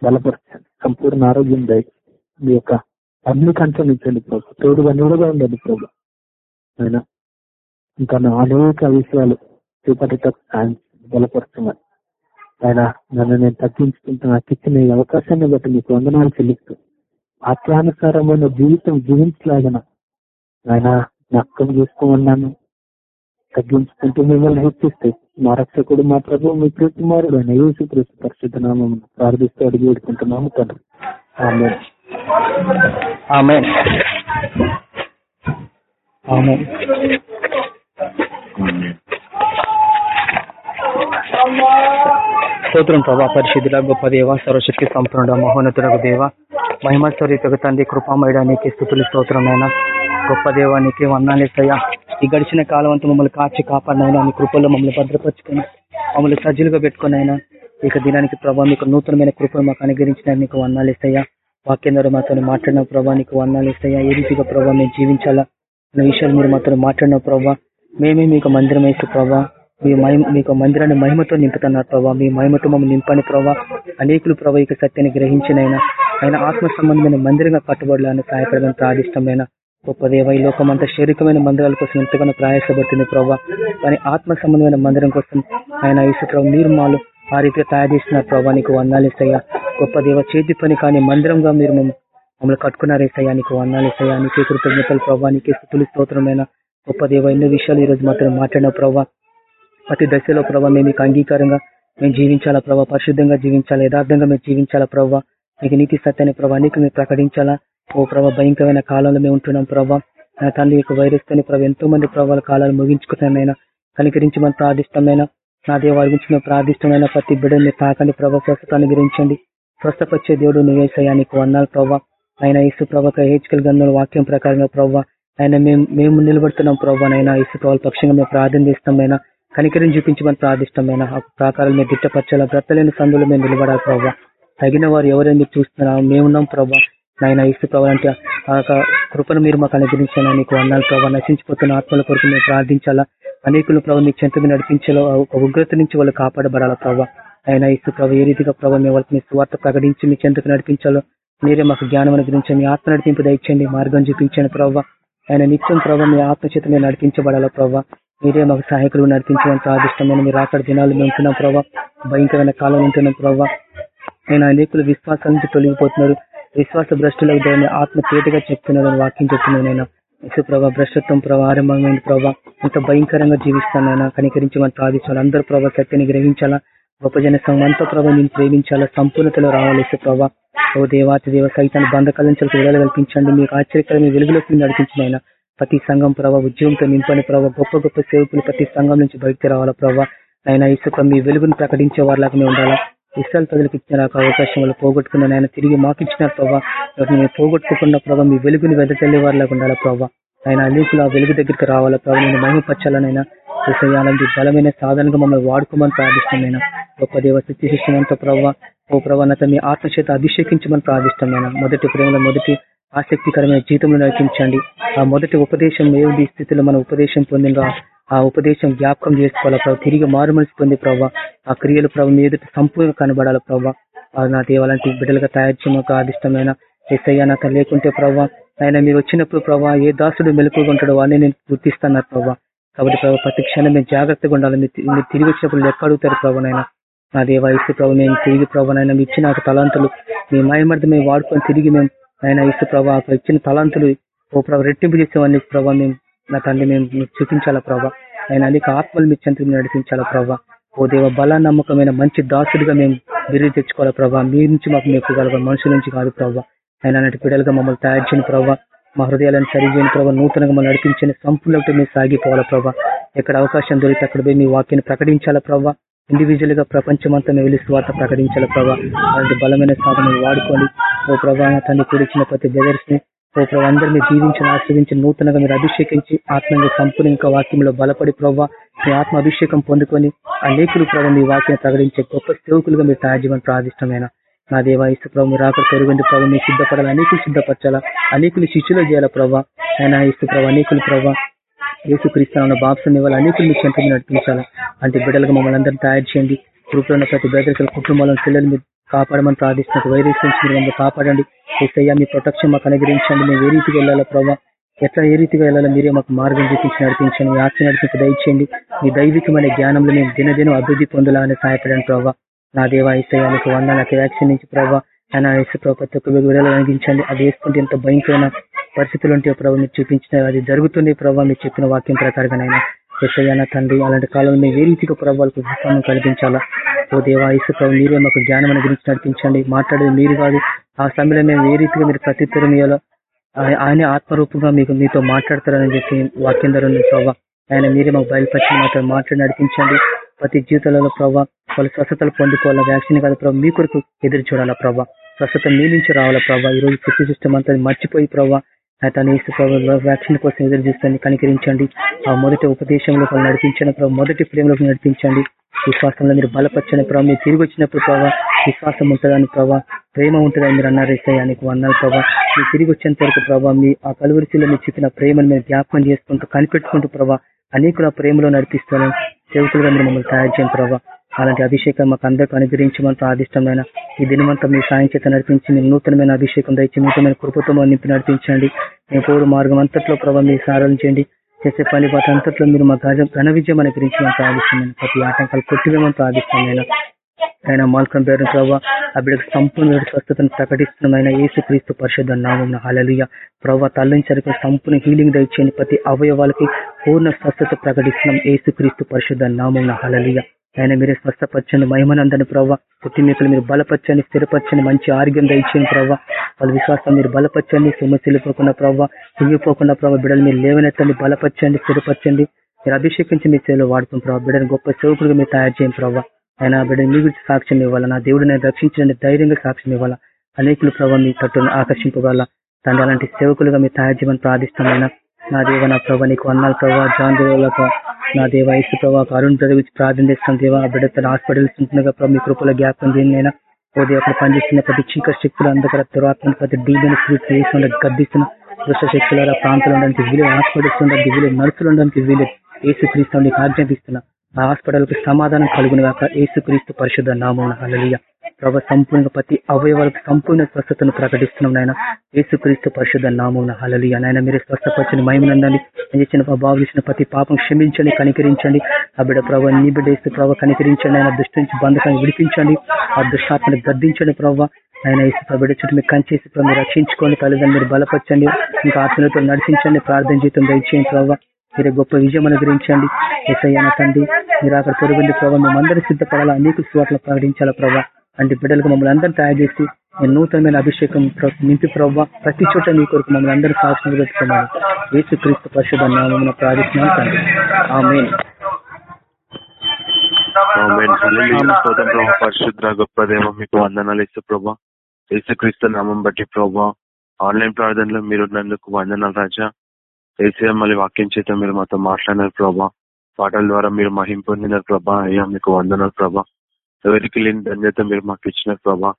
బలపరచండి. సంపూర్ణ ఆరోగ్యం దయ మీ యొక్క అగ్ని కంచనించండి ప్రభు. తోడుగా నీడుగా ఉండండి ప్రభు. ఆయన ఇంకా అనేక విషయాలు చేపట్టేటకు సాయం బలపరచమని ఆయన నన్ను నేను తగ్గించుకుంటూ నాకు ఇచ్చిన ఈ అవకాశాన్ని బట్టి మీకు వందనాలు చెల్లిస్తూ ఆత్మానుసారమైన జీవితం జీవించలాగన ఆయన జ్ఞాపకం చేసుకోమన్నాను. తగ్గించుకుంటూ మిమ్మల్ని హెచ్చిస్తే మా రక్షకుడు మా ప్రభు మీ ప్రీతిమారుడు ఆయన యేసు క్రీస్తు పరిశుద్ధ నామం ప్రార్థిస్తూ అడిగి వేడుకుంటున్నాము తండ్రి. ఆమె ఆమె ఆమె స్తోత్రం ప్రభా పరిశుద్ధుల గొప్ప దేవ సర్వశక్తి సంపన్నుడ మహోన్నతులకు దేవ మహిమస్వరీతకు తండ్రి కృపామయడానికి స్థుతులు స్తోత్రమైన గొప్ప దేవానికి నీకే వందాలేసయ్యా ఈ గడిచిన కాలం అంతా మమ్మల్ని కాచి కాపాడినైనా మీ కృపల్లో మమ్మల్ని భద్రపరుచుకుని మమ్మల్ని సజ్జులుగా పెట్టుకునైనా ఇక దినానికి ప్రభావ మీకు నూతనమైన కృపను మాకు అనుగ్రహించిన మీకు వందాలేసయ్యా వాక్యం ద్వారా మాతో మాట్లాడిన ప్రభా నీకు వందాలేసయ్యా ఏ రీతిగా ప్రభావ మేము జీవించాలా అనే విషయాలు మీరు మాతో మాట్లాడిన ప్రభావ మేమే మీకు మందిరం వేసే ప్రభావ మీ మహిమ మీకు మందిరాన్ని మహిమతో నింపుతున్నారు ప్రభావ మీ మహిమతో మమ్మల్ని నింపని ప్రభావ అనేకులు ప్రభావ ఇక సత్యాన్ని గ్రహించినైనా ఆయన ఆత్మ సంబంధమైన మందిరంగా కట్టుబడాలని సహాయపడమని ప్రాదిష్టమైన గొప్ప దేవ ఈ అంతా శారీరకమైన మందిరాల కోసం ఎంతగానో ప్రయాసపడుతుంది ప్రభావ కానీ ఆత్మ సంబంధమైన మందిరం కోసం ఆయన ఇసు మీరు మాలు ఆ రీతిగా తయారు చేస్తున్నారు ప్రభావ నీకు వందాలేసయ్యా గొప్ప దేవ చేతి పని కానీ మందిరంగా మీరు మమ్మల్ని కట్టుకున్నారేసయ్యా నీకు వందాలేసయ్యా నీకే కృతజ్ఞతలు ప్రభావ నీకే స్థుతులు స్తోత్రమైన గొప్ప దేవ ఎన్నో విషయాలు ఈ రోజు మాత్రం మాట్లాడిన ప్రభావ ప్రతి దశలో ప్రభావ మేము మీకు అంగీకారంగా మేము జీవించాలా ప్రభావ పరిశుద్ధంగా జీవించాలా యథార్థంగా మేము జీవించాలా ప్రభావ మీకు నీతి సత్యాన్ని ప్రభావ నీకు మేము ప్రకటించాలా. ఓ ప్రభావ భయంకరమైన కాలంలో మేము ఉంటున్నాం ప్రభావ నా తండ్రి యొక్క వైరస్ తోని ప్రభావ ఎంతో మంది ప్రభావాల కాలాలు ముగించుకున్నామైనా కనికరించి మన ప్రాదిష్టమైన నా దేవారి గురించి మేము ప్రాదిష్టమైన ప్రతి బిడ్డని తాకండి ప్రభావ స్వస్థత అనుగ్రహించండి స్వస్థపచ్చే దేవుడు నువ్వేసయ్యా నీకు ప్రభావ ఆయన ఇసు ప్రభావ హెచ్కల్ గంధ వాక్యం ప్రకారంగా ప్రభావ ఆయన మేము మేము నిలబడుతున్నాం ప్రభావ నైనా ఇసు ప్రభావ పక్షంగా మేము ప్రార్థన చేస్తామైనా కనికరిని చూపించమని ప్రార్థిష్టమైన ఆ ప్రాకారాలు మేము దిట్టపరచాలా? బ్రతలేని సందులు మేము నిలబడాలి ప్రభావ తగిన వారు ఎవరైనా మీరు చూస్తున్నారా? మేమున్నాం ప్రభా. నాయన ఇసు ప్రభావ అంటే ఆ యొక్క కృపను మీరు మాకు అనుగ్రహించాలా నీకు అన్నాలు ప్రభావ నశించిపోతున్న ఆత్మల కొరకు మేము ప్రార్థించాలా? అనేకులు ప్రభావ మీ చెంత మీద నడిపించాలో ఒక ఉగ్రత నుంచి వాళ్ళు కాపాడబడాలా ప్రభావ ఆయన ఇసు ప్రభావ ఏ రీతిగా ప్రభావ మీ వాళ్ళకి మీ స్వార్థ ప్రకటించి మీ చెంతకు నడిపించాలో మీరే మాకు జ్ఞానం అనుగ్రహించండి. మీ ఆత్మ నడిపింపు దయచేయండి. మార్గం చూపించండి ప్రభావ ఆయన నిత్యం ప్రభావ మీ ఆత్మ చేత మేము నడిపించబడాలా ప్రభావ మీరే మాకు సహాయకులు నడిపించడానికి ఆదిష్టమైన మీరు అక్కడ దినాలు మేము ఉంటున్నాం ప్రభావ భయంకరమైన కాలం ఉంటున్నాం ప్రభావ ఆయన అనేకులు విశ్వాసం నుంచి తొలగిపోతున్నారు. విశ్వాస భ్రష్టులకు దాన్ని ఆత్మ తేటగా చెప్తున్నారు అని వాక్యం చెప్తున్నాను నేను. యశు ప్రభా భ్రష్టత్వం ప్రభావ ఆరంభమైన ప్రభావ ఇంత భయంకరంగా జీవిస్తానైనా కనికరించి మనం ప్రార్థించాలి? అందరూ ప్రభావ శక్తిని గ్రహించాలా? గొప్ప జన సంఘం అంతా ప్రభావ నేను ప్రేమించాలా? సంపూర్ణతలో రావాలి యశు ప్రభా ఓ దేవాతి దేవ సైతాన్ని బంధకాల నుంచి విడుదల కల్పించండి. మీకు ఆశ్చర్యకరమైన వెలుగులోకి నడిపించిన అయినా ప్రతి సంఘం ప్రభావ ఉద్యోగంతో నింపని ప్రభావ గొప్ప గొప్ప సేవకులు ప్రతి సంఘం నుంచి బయటకు రావాలా ప్రభావ ఆయన ఇసుక మీ వెలుగును ప్రకటించే వారిలాగా మేము ఉండాలా? ఇస్రాయల్ ప్రజలకు ఇచ్చిన అవకాశం వాళ్ళు పోగొట్టుకున్న ఆయన తిరిగి మాకు ఇచ్చిన ప్రభావ మేము పోగొట్టుకున్న ప్రభావ మీ వెలుగుని వెదతల్లే వారిలాగా ఉండాలా ప్రభావ ఆయన అనేకులు ఆ వెలుగు దగ్గరికి రావాలా ప్రభావ నేను మహిమపరచాలనైనా అలాంటి బలమైన సాధనగా మమ్మల్ని వాడుకోమని ప్రార్థిస్తున్నాయినా గొప్ప దేవ శక్తి శిష్యమంతా ప్రభావ ఓ ప్రభావ మీ ఆత్మచేత అభిషేకించమని ప్రార్థిస్తున్నాయినా మొదటి ప్రేమలో మొదటి ఆసక్తికరమైన జీవితంలో నడిపించండి. ఆ మొదటి ఉపదేశం ఏంటి స్థితిలో మన ఉపదేశం పొందిందో ఆ ఉపదేశం జ్ఞాపకం చేసుకోవాలి ప్రభు? తిరిగి మారు మనసు పొంది ప్రభావ ఆ క్రియలు ప్రభు మీద సంపూర్ణ కనబడాలి ప్రభావ నా దేవాలంటి బిడ్డలుగా తయారు చేయమకు ఆదిష్టమైన ఎస్ఐయా నాకు లేకుంటే ప్రభావ ఆయన మీరు వచ్చినప్పుడు ప్రభావ ఏ దాసుడు మెలకుగా ఉంటాడో వాడిని నేను గుర్తిస్తాను ప్రభావ కాబట్టి ప్రభావ ప్రతి క్షణం మేము జాగ్రత్తగా ఉండాలి. మీరు తిరిగి వచ్చినప్పుడు లెక్క అడుగుతారు ప్రభావ నాయన. నా దేవా ఇసు ప్రభావ మేము తిరిగి ప్రభావ నాయన ఇచ్చిన తలాంతులు మీ మాయమర్థం మేము వాడుకొని తిరిగి మేము ఆయన ఇసు ప్రభావ అక్కడ ఇచ్చిన తలాంతులు ఓ ప్రభావ రెట్టింపు చేసేవాడిని ప్రభావ మేము నా తండ్రి మేము మీకు చూపించాలా ప్రభా? ఆయన అనేక ఆత్మలు మీ చెంతకు నడిపించాలా ప్రభా? ఓ దేవ బల నమ్మకమైన మంచి దాసుడిగా మేము బిరుదు తెచ్చుకోవాలా ప్రభావ మీ నుంచి మాకు మెప్పుగలగా మనుషుల నుంచి కాదు ప్రభావ ఆయన అన్నటి పిల్లలుగా మమ్మల్ని తయారు చేయని ప్రభావ మా హృదయాలను సరిచేయని ప్రభావ నూతనంగా మమ్మల్ని నడిపించిన సంపూర్ణతో మేము సాగిపోవాలా ప్రభావ ఎక్కడ అవకాశం దొరికితే అక్కడ పోయి మీ వాక్యాన్ని ప్రకటించాలా ప్రభావ ఇండివిజువల్గా ప్రపంచమంతా మేము వెళ్ళి స్వార్థ ప్రకటించాలా ప్రభావ అలాంటి బలమైన సాధన వాడుకోండి. ఓ ప్రభావ తండ్రి కూడిచిన ప్రతి బ్రదర్స్ని ఓ ప్రభావ అందరినీ జీవించి ఆశ్రయించి నూతనంగా మీరు అభిషేకించి ఆత్మీయ సంపూర్ణ ఇంకా వాక్యంలో బలపడి ప్రభావ మీ ఆత్మ అభిషేకం పొందుకొని అనేకులు ప్రభావ మీ వాక్యం ప్రకటించే గొప్ప సేవకులుగా మీరు తయారు చేయమని ప్రార్థిష్టమైన నా దేవా ఇసు ప్రభు మీరు ఆకలి పెరుగుండి ప్రభు మీరు సిద్ధపడాలి అనేకులు సిద్ధపరచాలా అనేకులు శిష్యులు చేయాలా ప్రభావ ఆయన ఇసు ప్రభు అనేకులు ప్రభావ యేసు క్రీస్తున్న బాప్సం ఇవ్వాలి. అనేకులు మీ చెంతకు నడిపించాలా. అంటే బిడ్డలకు మమ్మల్ని అందరినీ తయారు చేయండి. గ్రూప్లో ఉన్న ప్రతి బ్రదర్స్ కుటుంబాలను పిల్లలు మీరు కాపాడమని ప్రార్థిస్తున్నారు వైరస్ నుంచి మీరు మమ్మల్ని కాపాడండి. ఏసయ్యా మీ ప్రొటెక్షన్ మాకు అనుగ్రహించండి. మేము ఏ రీతికి వెళ్ళాలో ప్రభావ ఎట్లా ఏ రీతిగా వెళ్ళాలో మీరే మాకు మార్గం చూపించి నడిపించండి. మీ ఆశ నడిపించి దయచేయండి. మీ దైవికమైన జ్ఞానంలో మేము దినదినం అభివృద్ధి పొందాలని సహాయపడండి ప్రభావ నా దేవా ఇసయానికి వంద నాకు వ్యాక్సిన్ నుంచి ప్రభావ ఆయన ఇసు ప్రతి ఒక్క విడుదల అందించండి. అది వేసుకుంటే ఎంత భయంకరమైన పరిస్థితులు ఉంటే ప్రభావ మీరు చూపించిన అది జరుగుతుంది ప్రభావ మీరు చెప్పిన వాక్యం ప్రకారంగానైనా ఎస్ఐనా తండ్రి అలాంటి కాలంలో మేము ఏ రీతిగా ప్రభావాలకు విశ్రామం కల్పించాలా ఓ దేవా ఇసు ప్రభు మీరే మాకు జ్ఞానం గురించి నడిపించండి. మాట్లాడేది మీరు కాదు. ఆ సమయంలో మేము ఏ రీతిగా మీరు ప్రత్యుత్తరం ఇవ్వాలో ఆయన ఆత్మరూపంగా మీకు మీతో మాట్లాడతారని చెప్పి వాక్యం ధర ప్రభావ ఆయన మీరే మాకు బయలుపరిచి మాతో మాట్లాడి నడిపించండి. ప్రతి జీవితాలలో ప్రభావ వాళ్ళు స్వస్థతలు పొందుకోవాలా? వ్యాక్సిన్ కాదు ప్రభావ మీ కొరకు ఎదురు చూడాలా ప్రభావ ప్రస్తుతం మీ నుంచి రావాలా ప్రభావ ఈ రోజు సిస్టమ్ అంతా మర్చిపోయి ప్రభావ తన యేసు ప్రభావ వ్యాక్సిన్ కోసం ఎదురు చూస్తాను కనికరించండి. ఆ మొదటి ఉపదేశంలో వాళ్ళు నడిపించండి ప్రభావ మొదటి ప్రేమలోకి నడిపించండి. విశ్వాసంలో మీరు బలపరచని ప్రభావ మీరు తిరిగి వచ్చినప్పుడు ప్రభావ విశ్వాసం ఉంటుందని ప్రభావ ప్రేమ ఉంటుందని మీరు అన్నారు. ఇస్తాయానికి అన్నారు ప్రభావ మీరు తిరిగి వచ్చేంత వరకు ప్రభావ మీ ఆ కలువరిశీలో మీరు చెప్పిన ప్రేమను మీరు జ్ఞాపకం చేసుకుంటూ కనిపెట్టుకుంటూ ప్రభావ అనేకుల ప్రేమలో నడిపిస్తాను సేవకులుగా మీరు మమ్మల్ని తయారు చేయండి ప్రభావ అలాంటి అభిషేకం మాకు అందరికీ అనుగ్రహించమని ప్రార్థిష్టమైన ఈ దినమంతా మీ సాయం చేత నడిపించి మీరు నూతనమైన అభిషేకం దయచి నూతనమైన కృపతో నింపి నడిపించండి. మేము పౌరు మార్గం అంతట్లో ప్రభావ మీరు సారం చేయండి. చేసే పని వాటి అంతట్లో మీరు మా ఘన విజయం అనుగ్రహించమని ప్రార్థిస్తున్నాను ప్రతి ఆటంకాలు కొట్టివేమని ప్రార్థిస్తున్నాను ఆయన మాల్కం పేరు ప్రభావ ఆ బిడ్డకు సంపూర్ణ స్వస్థతను ప్రకటిస్తున్నామైన యేసు క్రీస్తు పరిషత్ నామం హలలియ ప్రభావ తల్లించరికి సంపూర్ణ హీలింగ్ దయచేయండి ప్రతి అవయవాలకి పూర్ణ స్వస్థత ప్రకటిస్తున్నాం యేసు క్రీస్తు పరిషత్ నామం హలలియ ఆయన మీరే స్వస్థపరచండి మహిమనందని ప్రభావ పుట్టిమీకలు మీరు బలపరచండి స్థిరపరచండి మంచి ఆరోగ్యం దయచేయండి ప్రభావ వాళ్ళ విశ్వాసం మీరు బలపరచండి సొమ్మసిల్లిపోకుండా ప్రభావ తిరిగిపోకుండా ప్రభావ బిడ్డలు మీరు లేవనెత్తండి బలపరచండి స్థిరపరచండి. మీరు అభిషేకించి మీ సేవలో వాడుతున్న ప్రభావ బిడ్డను గొప్ప సేవకుడిగా మీరు తయారు చేయండి ప్రభావ ఆయన బిడ్డ మీ గురించి సాక్ష్యం ఇవ్వాలా? నా దేవుడు నేను రక్షించడానికి ధైర్యంగా సాక్ష్యం ఇవ్వాలా? అనేకులు ప్రభావ మీ తట్టును ఆకర్షింపగల? తండ్రి అలాంటి సేవకులుగా మీ తయారు చేయమని ప్రార్థిస్తామైనా నా దేవ నా ప్రభావ నీకు అన్నాలు ప్రభావ జాన్ దేవులకు నా దేవ ఇసు ప్రభావ అరుణ్ బ్రదర్ గురించి ప్రార్థన చేస్తాం దేవ. ఆ బిడ్డ తన హాస్పిటల్స్ ఉంటుండగా ప్రభావ మీ కృపల జ్ఞాపకం దేనినైనా ఓ దేవ అక్కడ పనిచేస్తున్న ప్రతి చీకటి శక్తులు అందుకర దురాత్మను ప్రతి డీబీని స్వీట్ గద్దిస్తున్న. దుష్ట శక్తుల ప్రాంతాలు ఉండడానికి వీలు హాస్పిటల్స్ ఉండడానికి వీలు నర్సులు ఉండడానికి వీలు. ఏసు క్రీస్తు ఆజ్ఞాపిస్తున్నా. ఆ హాస్పిటల్ సమాధానం కలుగును గాక ఏసుక్రీస్తు పరిశుద్ధ నామం అలలియ ప్రభ సంపూర్ణ ప్రతి అవయవాలకు సంపూర్ణ స్వస్థతను ప్రకటిస్తున్నాం నాయన. ఏసుక్రీస్తు పరిశుద్ధ నామం అలలియ నాయన మీరు స్వస్థపరిచిన మహిమనందని చేసిన బాబు చేసిన ప్రతి పాపం క్షమించండి కనికరించండి. ఆ బిడ్డ ప్రభావ నీ బిడ్డ ఇస్తూ ప్రభావ కనికరించండి ఆయన దృష్టి నుంచి బంధకాన్ని విడిపించండి. ఆ దుష్టాత్మని గద్దించండి ప్రభావ ఆయన ఇసు బిడ్డ చుట్టూ మీరు కంచేసి మీరు రక్షించుకోండి తల్లిదండ్రులు మీరు బలపరచండి. ఇంకా ఆత్మలతో నడిపించండి. ప్రార్థన జీవితం దయచేయండి ప్రభావ మీరు గొప్ప విజయం అనుగ్రహించండి. ఎస్ఐన తండ్రి మీరు అక్కడ పొరుగుండి ప్రభావ మేమందరూ సిద్ధపడాలా అనేక స్వాట్ల ప్రకటించాలా ప్రభావ అంటే బిడ్డలకు మమ్మల్ని అందరూ తయారు చేసి నేను నూతనమైన అభిషేకం నింపి ప్రభావ ప్రతి చోట మీ కొరకు మమ్మల్ని అందరూ సాక్షిగా పెట్టుకున్నాను యేసు క్రీస్తు పరిశుభ నామం ప్రార్థిస్తున్నాను తండ్రి ఆమె ప్రభా. గొప్ప దేవ మీకు వందనాలు ఇస్తూ ప్రభా. యేసుక్రీస్తు నామం బట్టి ప్రభా. ఆన్లైన్ ప్రార్థనలో మీరు నందుకు వందనాలు రాజా. ఏసీ మళ్ళీ వాక్యం చేత మీరు మాతో మాట్లాడినారు ప్రభా. పాటల ద్వారా మీరు మహింపొందినారు ప్రభా. అయ్యా మీకు వందనాలు ప్రభా. ఎవరికి లేని ధన్యత మీరు మాకు ఇచ్చినారు ప్రభా.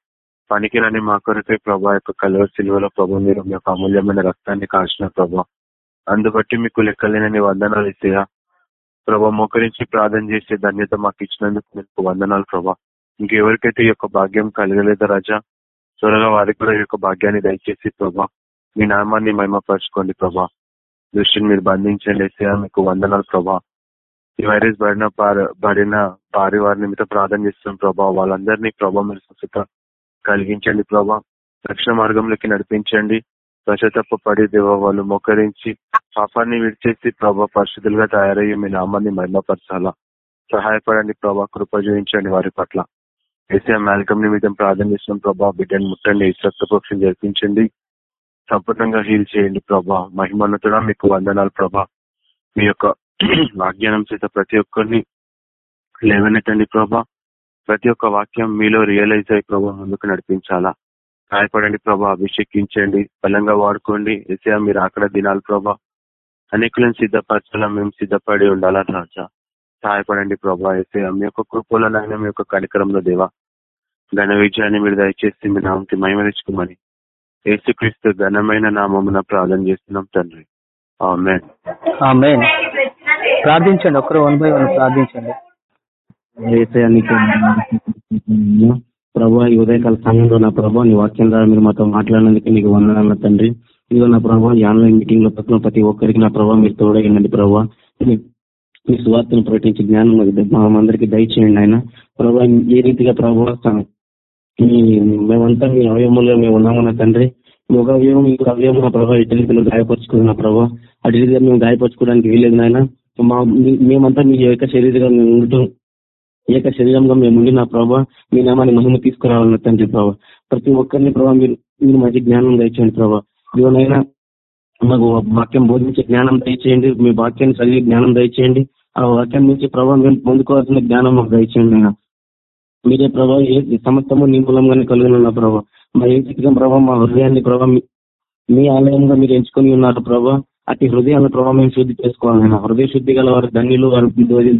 పనికిరాని మా కొరకే ప్రభా యొక్క కలవ సిల్వలో ప్రభా మీరు మీ యొక్క అమూల్యమైన రక్తాన్ని కాల్చిన ప్రభా. అందుబట్టి మీకు లెక్కలేనని వందనాలు ఇస్తాయా ప్రభా మోకరించి ప్రార్థన చేసే ధన్యత మాకు ఇచ్చినందుకు మీకు వందనాలు ప్రభా. ఇంకెవరికైతే ఈ యొక్క భాగ్యం కలగలేదు రాజా త్వరగా వారికి కూడా ఈ యొక్క భాగ్యాన్ని దయచేసి ప్రభా మీ నామాన్ని మహిమపరచుకోండి ప్రభా. దృష్టిని మీరు బంధించండి ఎస్ఐ మీకు వందనాలు ప్రభా ఈ వైరస్ పడిన పడిన భారీ వారి నిమిత్తం ప్రార్థన చేస్తున్నాం ప్రభా వాళ్ళందరినీ ప్రభా మీరు స్వచ్ఛత కలిగించండి ప్రభా రక్షణ మార్గంలోకి నడిపించండి స్వచ్ఛతప్ప పడి దేవ వాళ్ళు మోకరించి పాపాన్ని విడిచేసి ప్రభా పరిశుద్ధులుగా తయారయ్యి మీ నామాన్ని మహిమపరచాలా సహాయపడండి ప్రభా కృప చూపించండి వారి పట్ల ఏసీ మ్యాల్కమ్ నిమిత్తం ప్రార్థన చేసిన ప్రభా బిడ్డని ముట్టండి రక్తపక్షం జరిపించండి సంపూర్ణంగా హీల్ చేయండి ప్రభా. మహిమన్నతుడా మీకు వందనాలు ప్రభా. మీ యొక్క వాగ్ఞానం చేత ప్రతి ఒక్కరిని లేవనెత్తండి ప్రభా. ప్రతి ఒక్క వాక్యం మీలో రియలైజ్ అయ్యి ప్రభా ముందుకు నడిపించాలా. సహాయపడండి ప్రభా. అభిషేకించండి. బలంగా వాడుకోండి. ఎసయా మీరు అక్కడ దినాలు ప్రభా. అనేకులను సిద్ధపరచాలా. మేము సిద్ధపడి ఉండాలా రాజా. సహాయపడండి ప్రభా ఎసయా మీ యొక్క కృపలనైనా మీ యొక్క కార్యక్రమంలో దేవా. ఘన విజయాన్ని మీరు దయచేసి మీ నామకి మహిమ తెచ్చుకోమని యేసుక్రీస్తు ఘనమైన నామమున ప్రార్థన చేస్తున్నాం తండ్రి. ప్రార్థించండి ఒకరు వన్ బై వన్ ప్రార్థించండి. ప్రభా ఈ ఉదయకాల సమయంలో నా ప్రభావ నీ వాక్యం ద్వారా మీరు మాతో మాట్లాడినందుకు నీకు వందనాల తండ్రి. ఇదిగో నా ప్రభావ ఈ ఆన్లైన్ మీటింగ్లో పక్కన ప్రతి ఒక్కరికి నా ప్రభావ మీరు తోడైందండి ప్రభావ మీ స్వార్థను ప్రకటించి జ్ఞానం అందరికి దయచేయండి ఆయన ప్రభావ ఏ రీతిగా ప్రభావ మేమంతా మీ అవయములుగా మేము ఉన్నామన్న తండ్రి. ఒక అవయవం ఇంకొక అవయవం నా ప్రభావ ఇటు రీతిలో ప్రభావ అటు రీతిగా మేము గాయపరచుకోవడానికి వీలేదు నాయన. మా మేమంతా మీ యొక్క శరీరంగా మేము ఉంటూ ఏక శరీరంగా మేము ఉండి నా ప్రభావ మీ నామాన్ని మహిమ తీసుకురావాలన్న తండ్రి ప్రభావ ప్రతి ఒక్కరిని ప్రభావ మీరు మీరు మంచి జ్ఞానం దయచేయండి ప్రభావ ఇవనైనా మాకు వాక్యం బోధించే జ్ఞానం దయచేయండి. మీ వాక్యాన్ని చదివి జ్ఞానం దయచేయండి. ఆ వాక్యం నుంచి ప్రభావం మేము పొందుకోవాల్సిన జ్ఞానం మాకు దయచేయండి ఆయన మీరే ప్రభావ ఏ సమస్తము నీ మూలంగానే కలిగిన ప్రభావ మరి ఏ స్థితిగా ప్రభావ మా హృదయాన్ని ప్రభావ మీ ఆలయంగా మీరు ఎంచుకొని ఉన్నారు ప్రభా. అట్టి హృదయాల ప్రభావ మేము శుద్ధి చేసుకోవాలన్నా హృదయ శుద్ధి గల వారి ధన్యులు వారు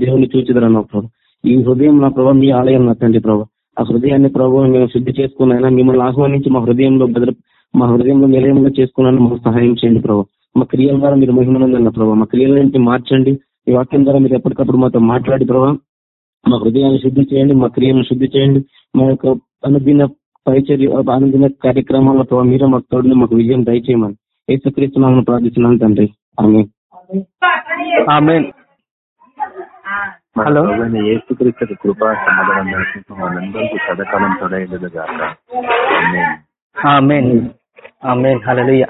దేవుని చూచిదరన్న ప్రభు. ఈ హృదయం నా ప్రభావ మీ ఆలయం నచ్చండి తండ్రి ఆ హృదయాన్ని ప్రభావ మేము శుద్ధి చేసుకున్నాయినా మిమ్మల్ని ఆహ్వానించి మా హృదయంలో భద్ర మా హృదయంలో నిలయంగా చేసుకున్నాను మాకు సహాయం చేయండి ప్రభు. మా క్రియల ద్వారా మీరు మహిమనందన్న ప్రభావ మా క్రియల నుంచి మార్చండి. ఈ వాక్యం ద్వారా మీరు ఎప్పటికప్పుడు మాతో మాట్లాడి ప్రభావ మా హృదయాన్ని శుద్ధి చేయండి మా క్రియలను శుద్ధి చేయండి. మా యొక్క అనుదిన పరిచర్య అనుదిన కార్యక్రమాల ప్రభావ మీరే మాకు తోడు మాకు విజయం దయచేయమని. ఏసుక్రీస్తున్నామని ప్రార్థిస్తున్నాను తండ్రి. ఆమె హలో. యేసుక్రీస్తు కృపా సమాధానం నడిపించు మనందరికీ సదాకాలం తొడైంది గాక ఆమేన్. ఆమేన్. ఆమేన్. హల్లెలూయా.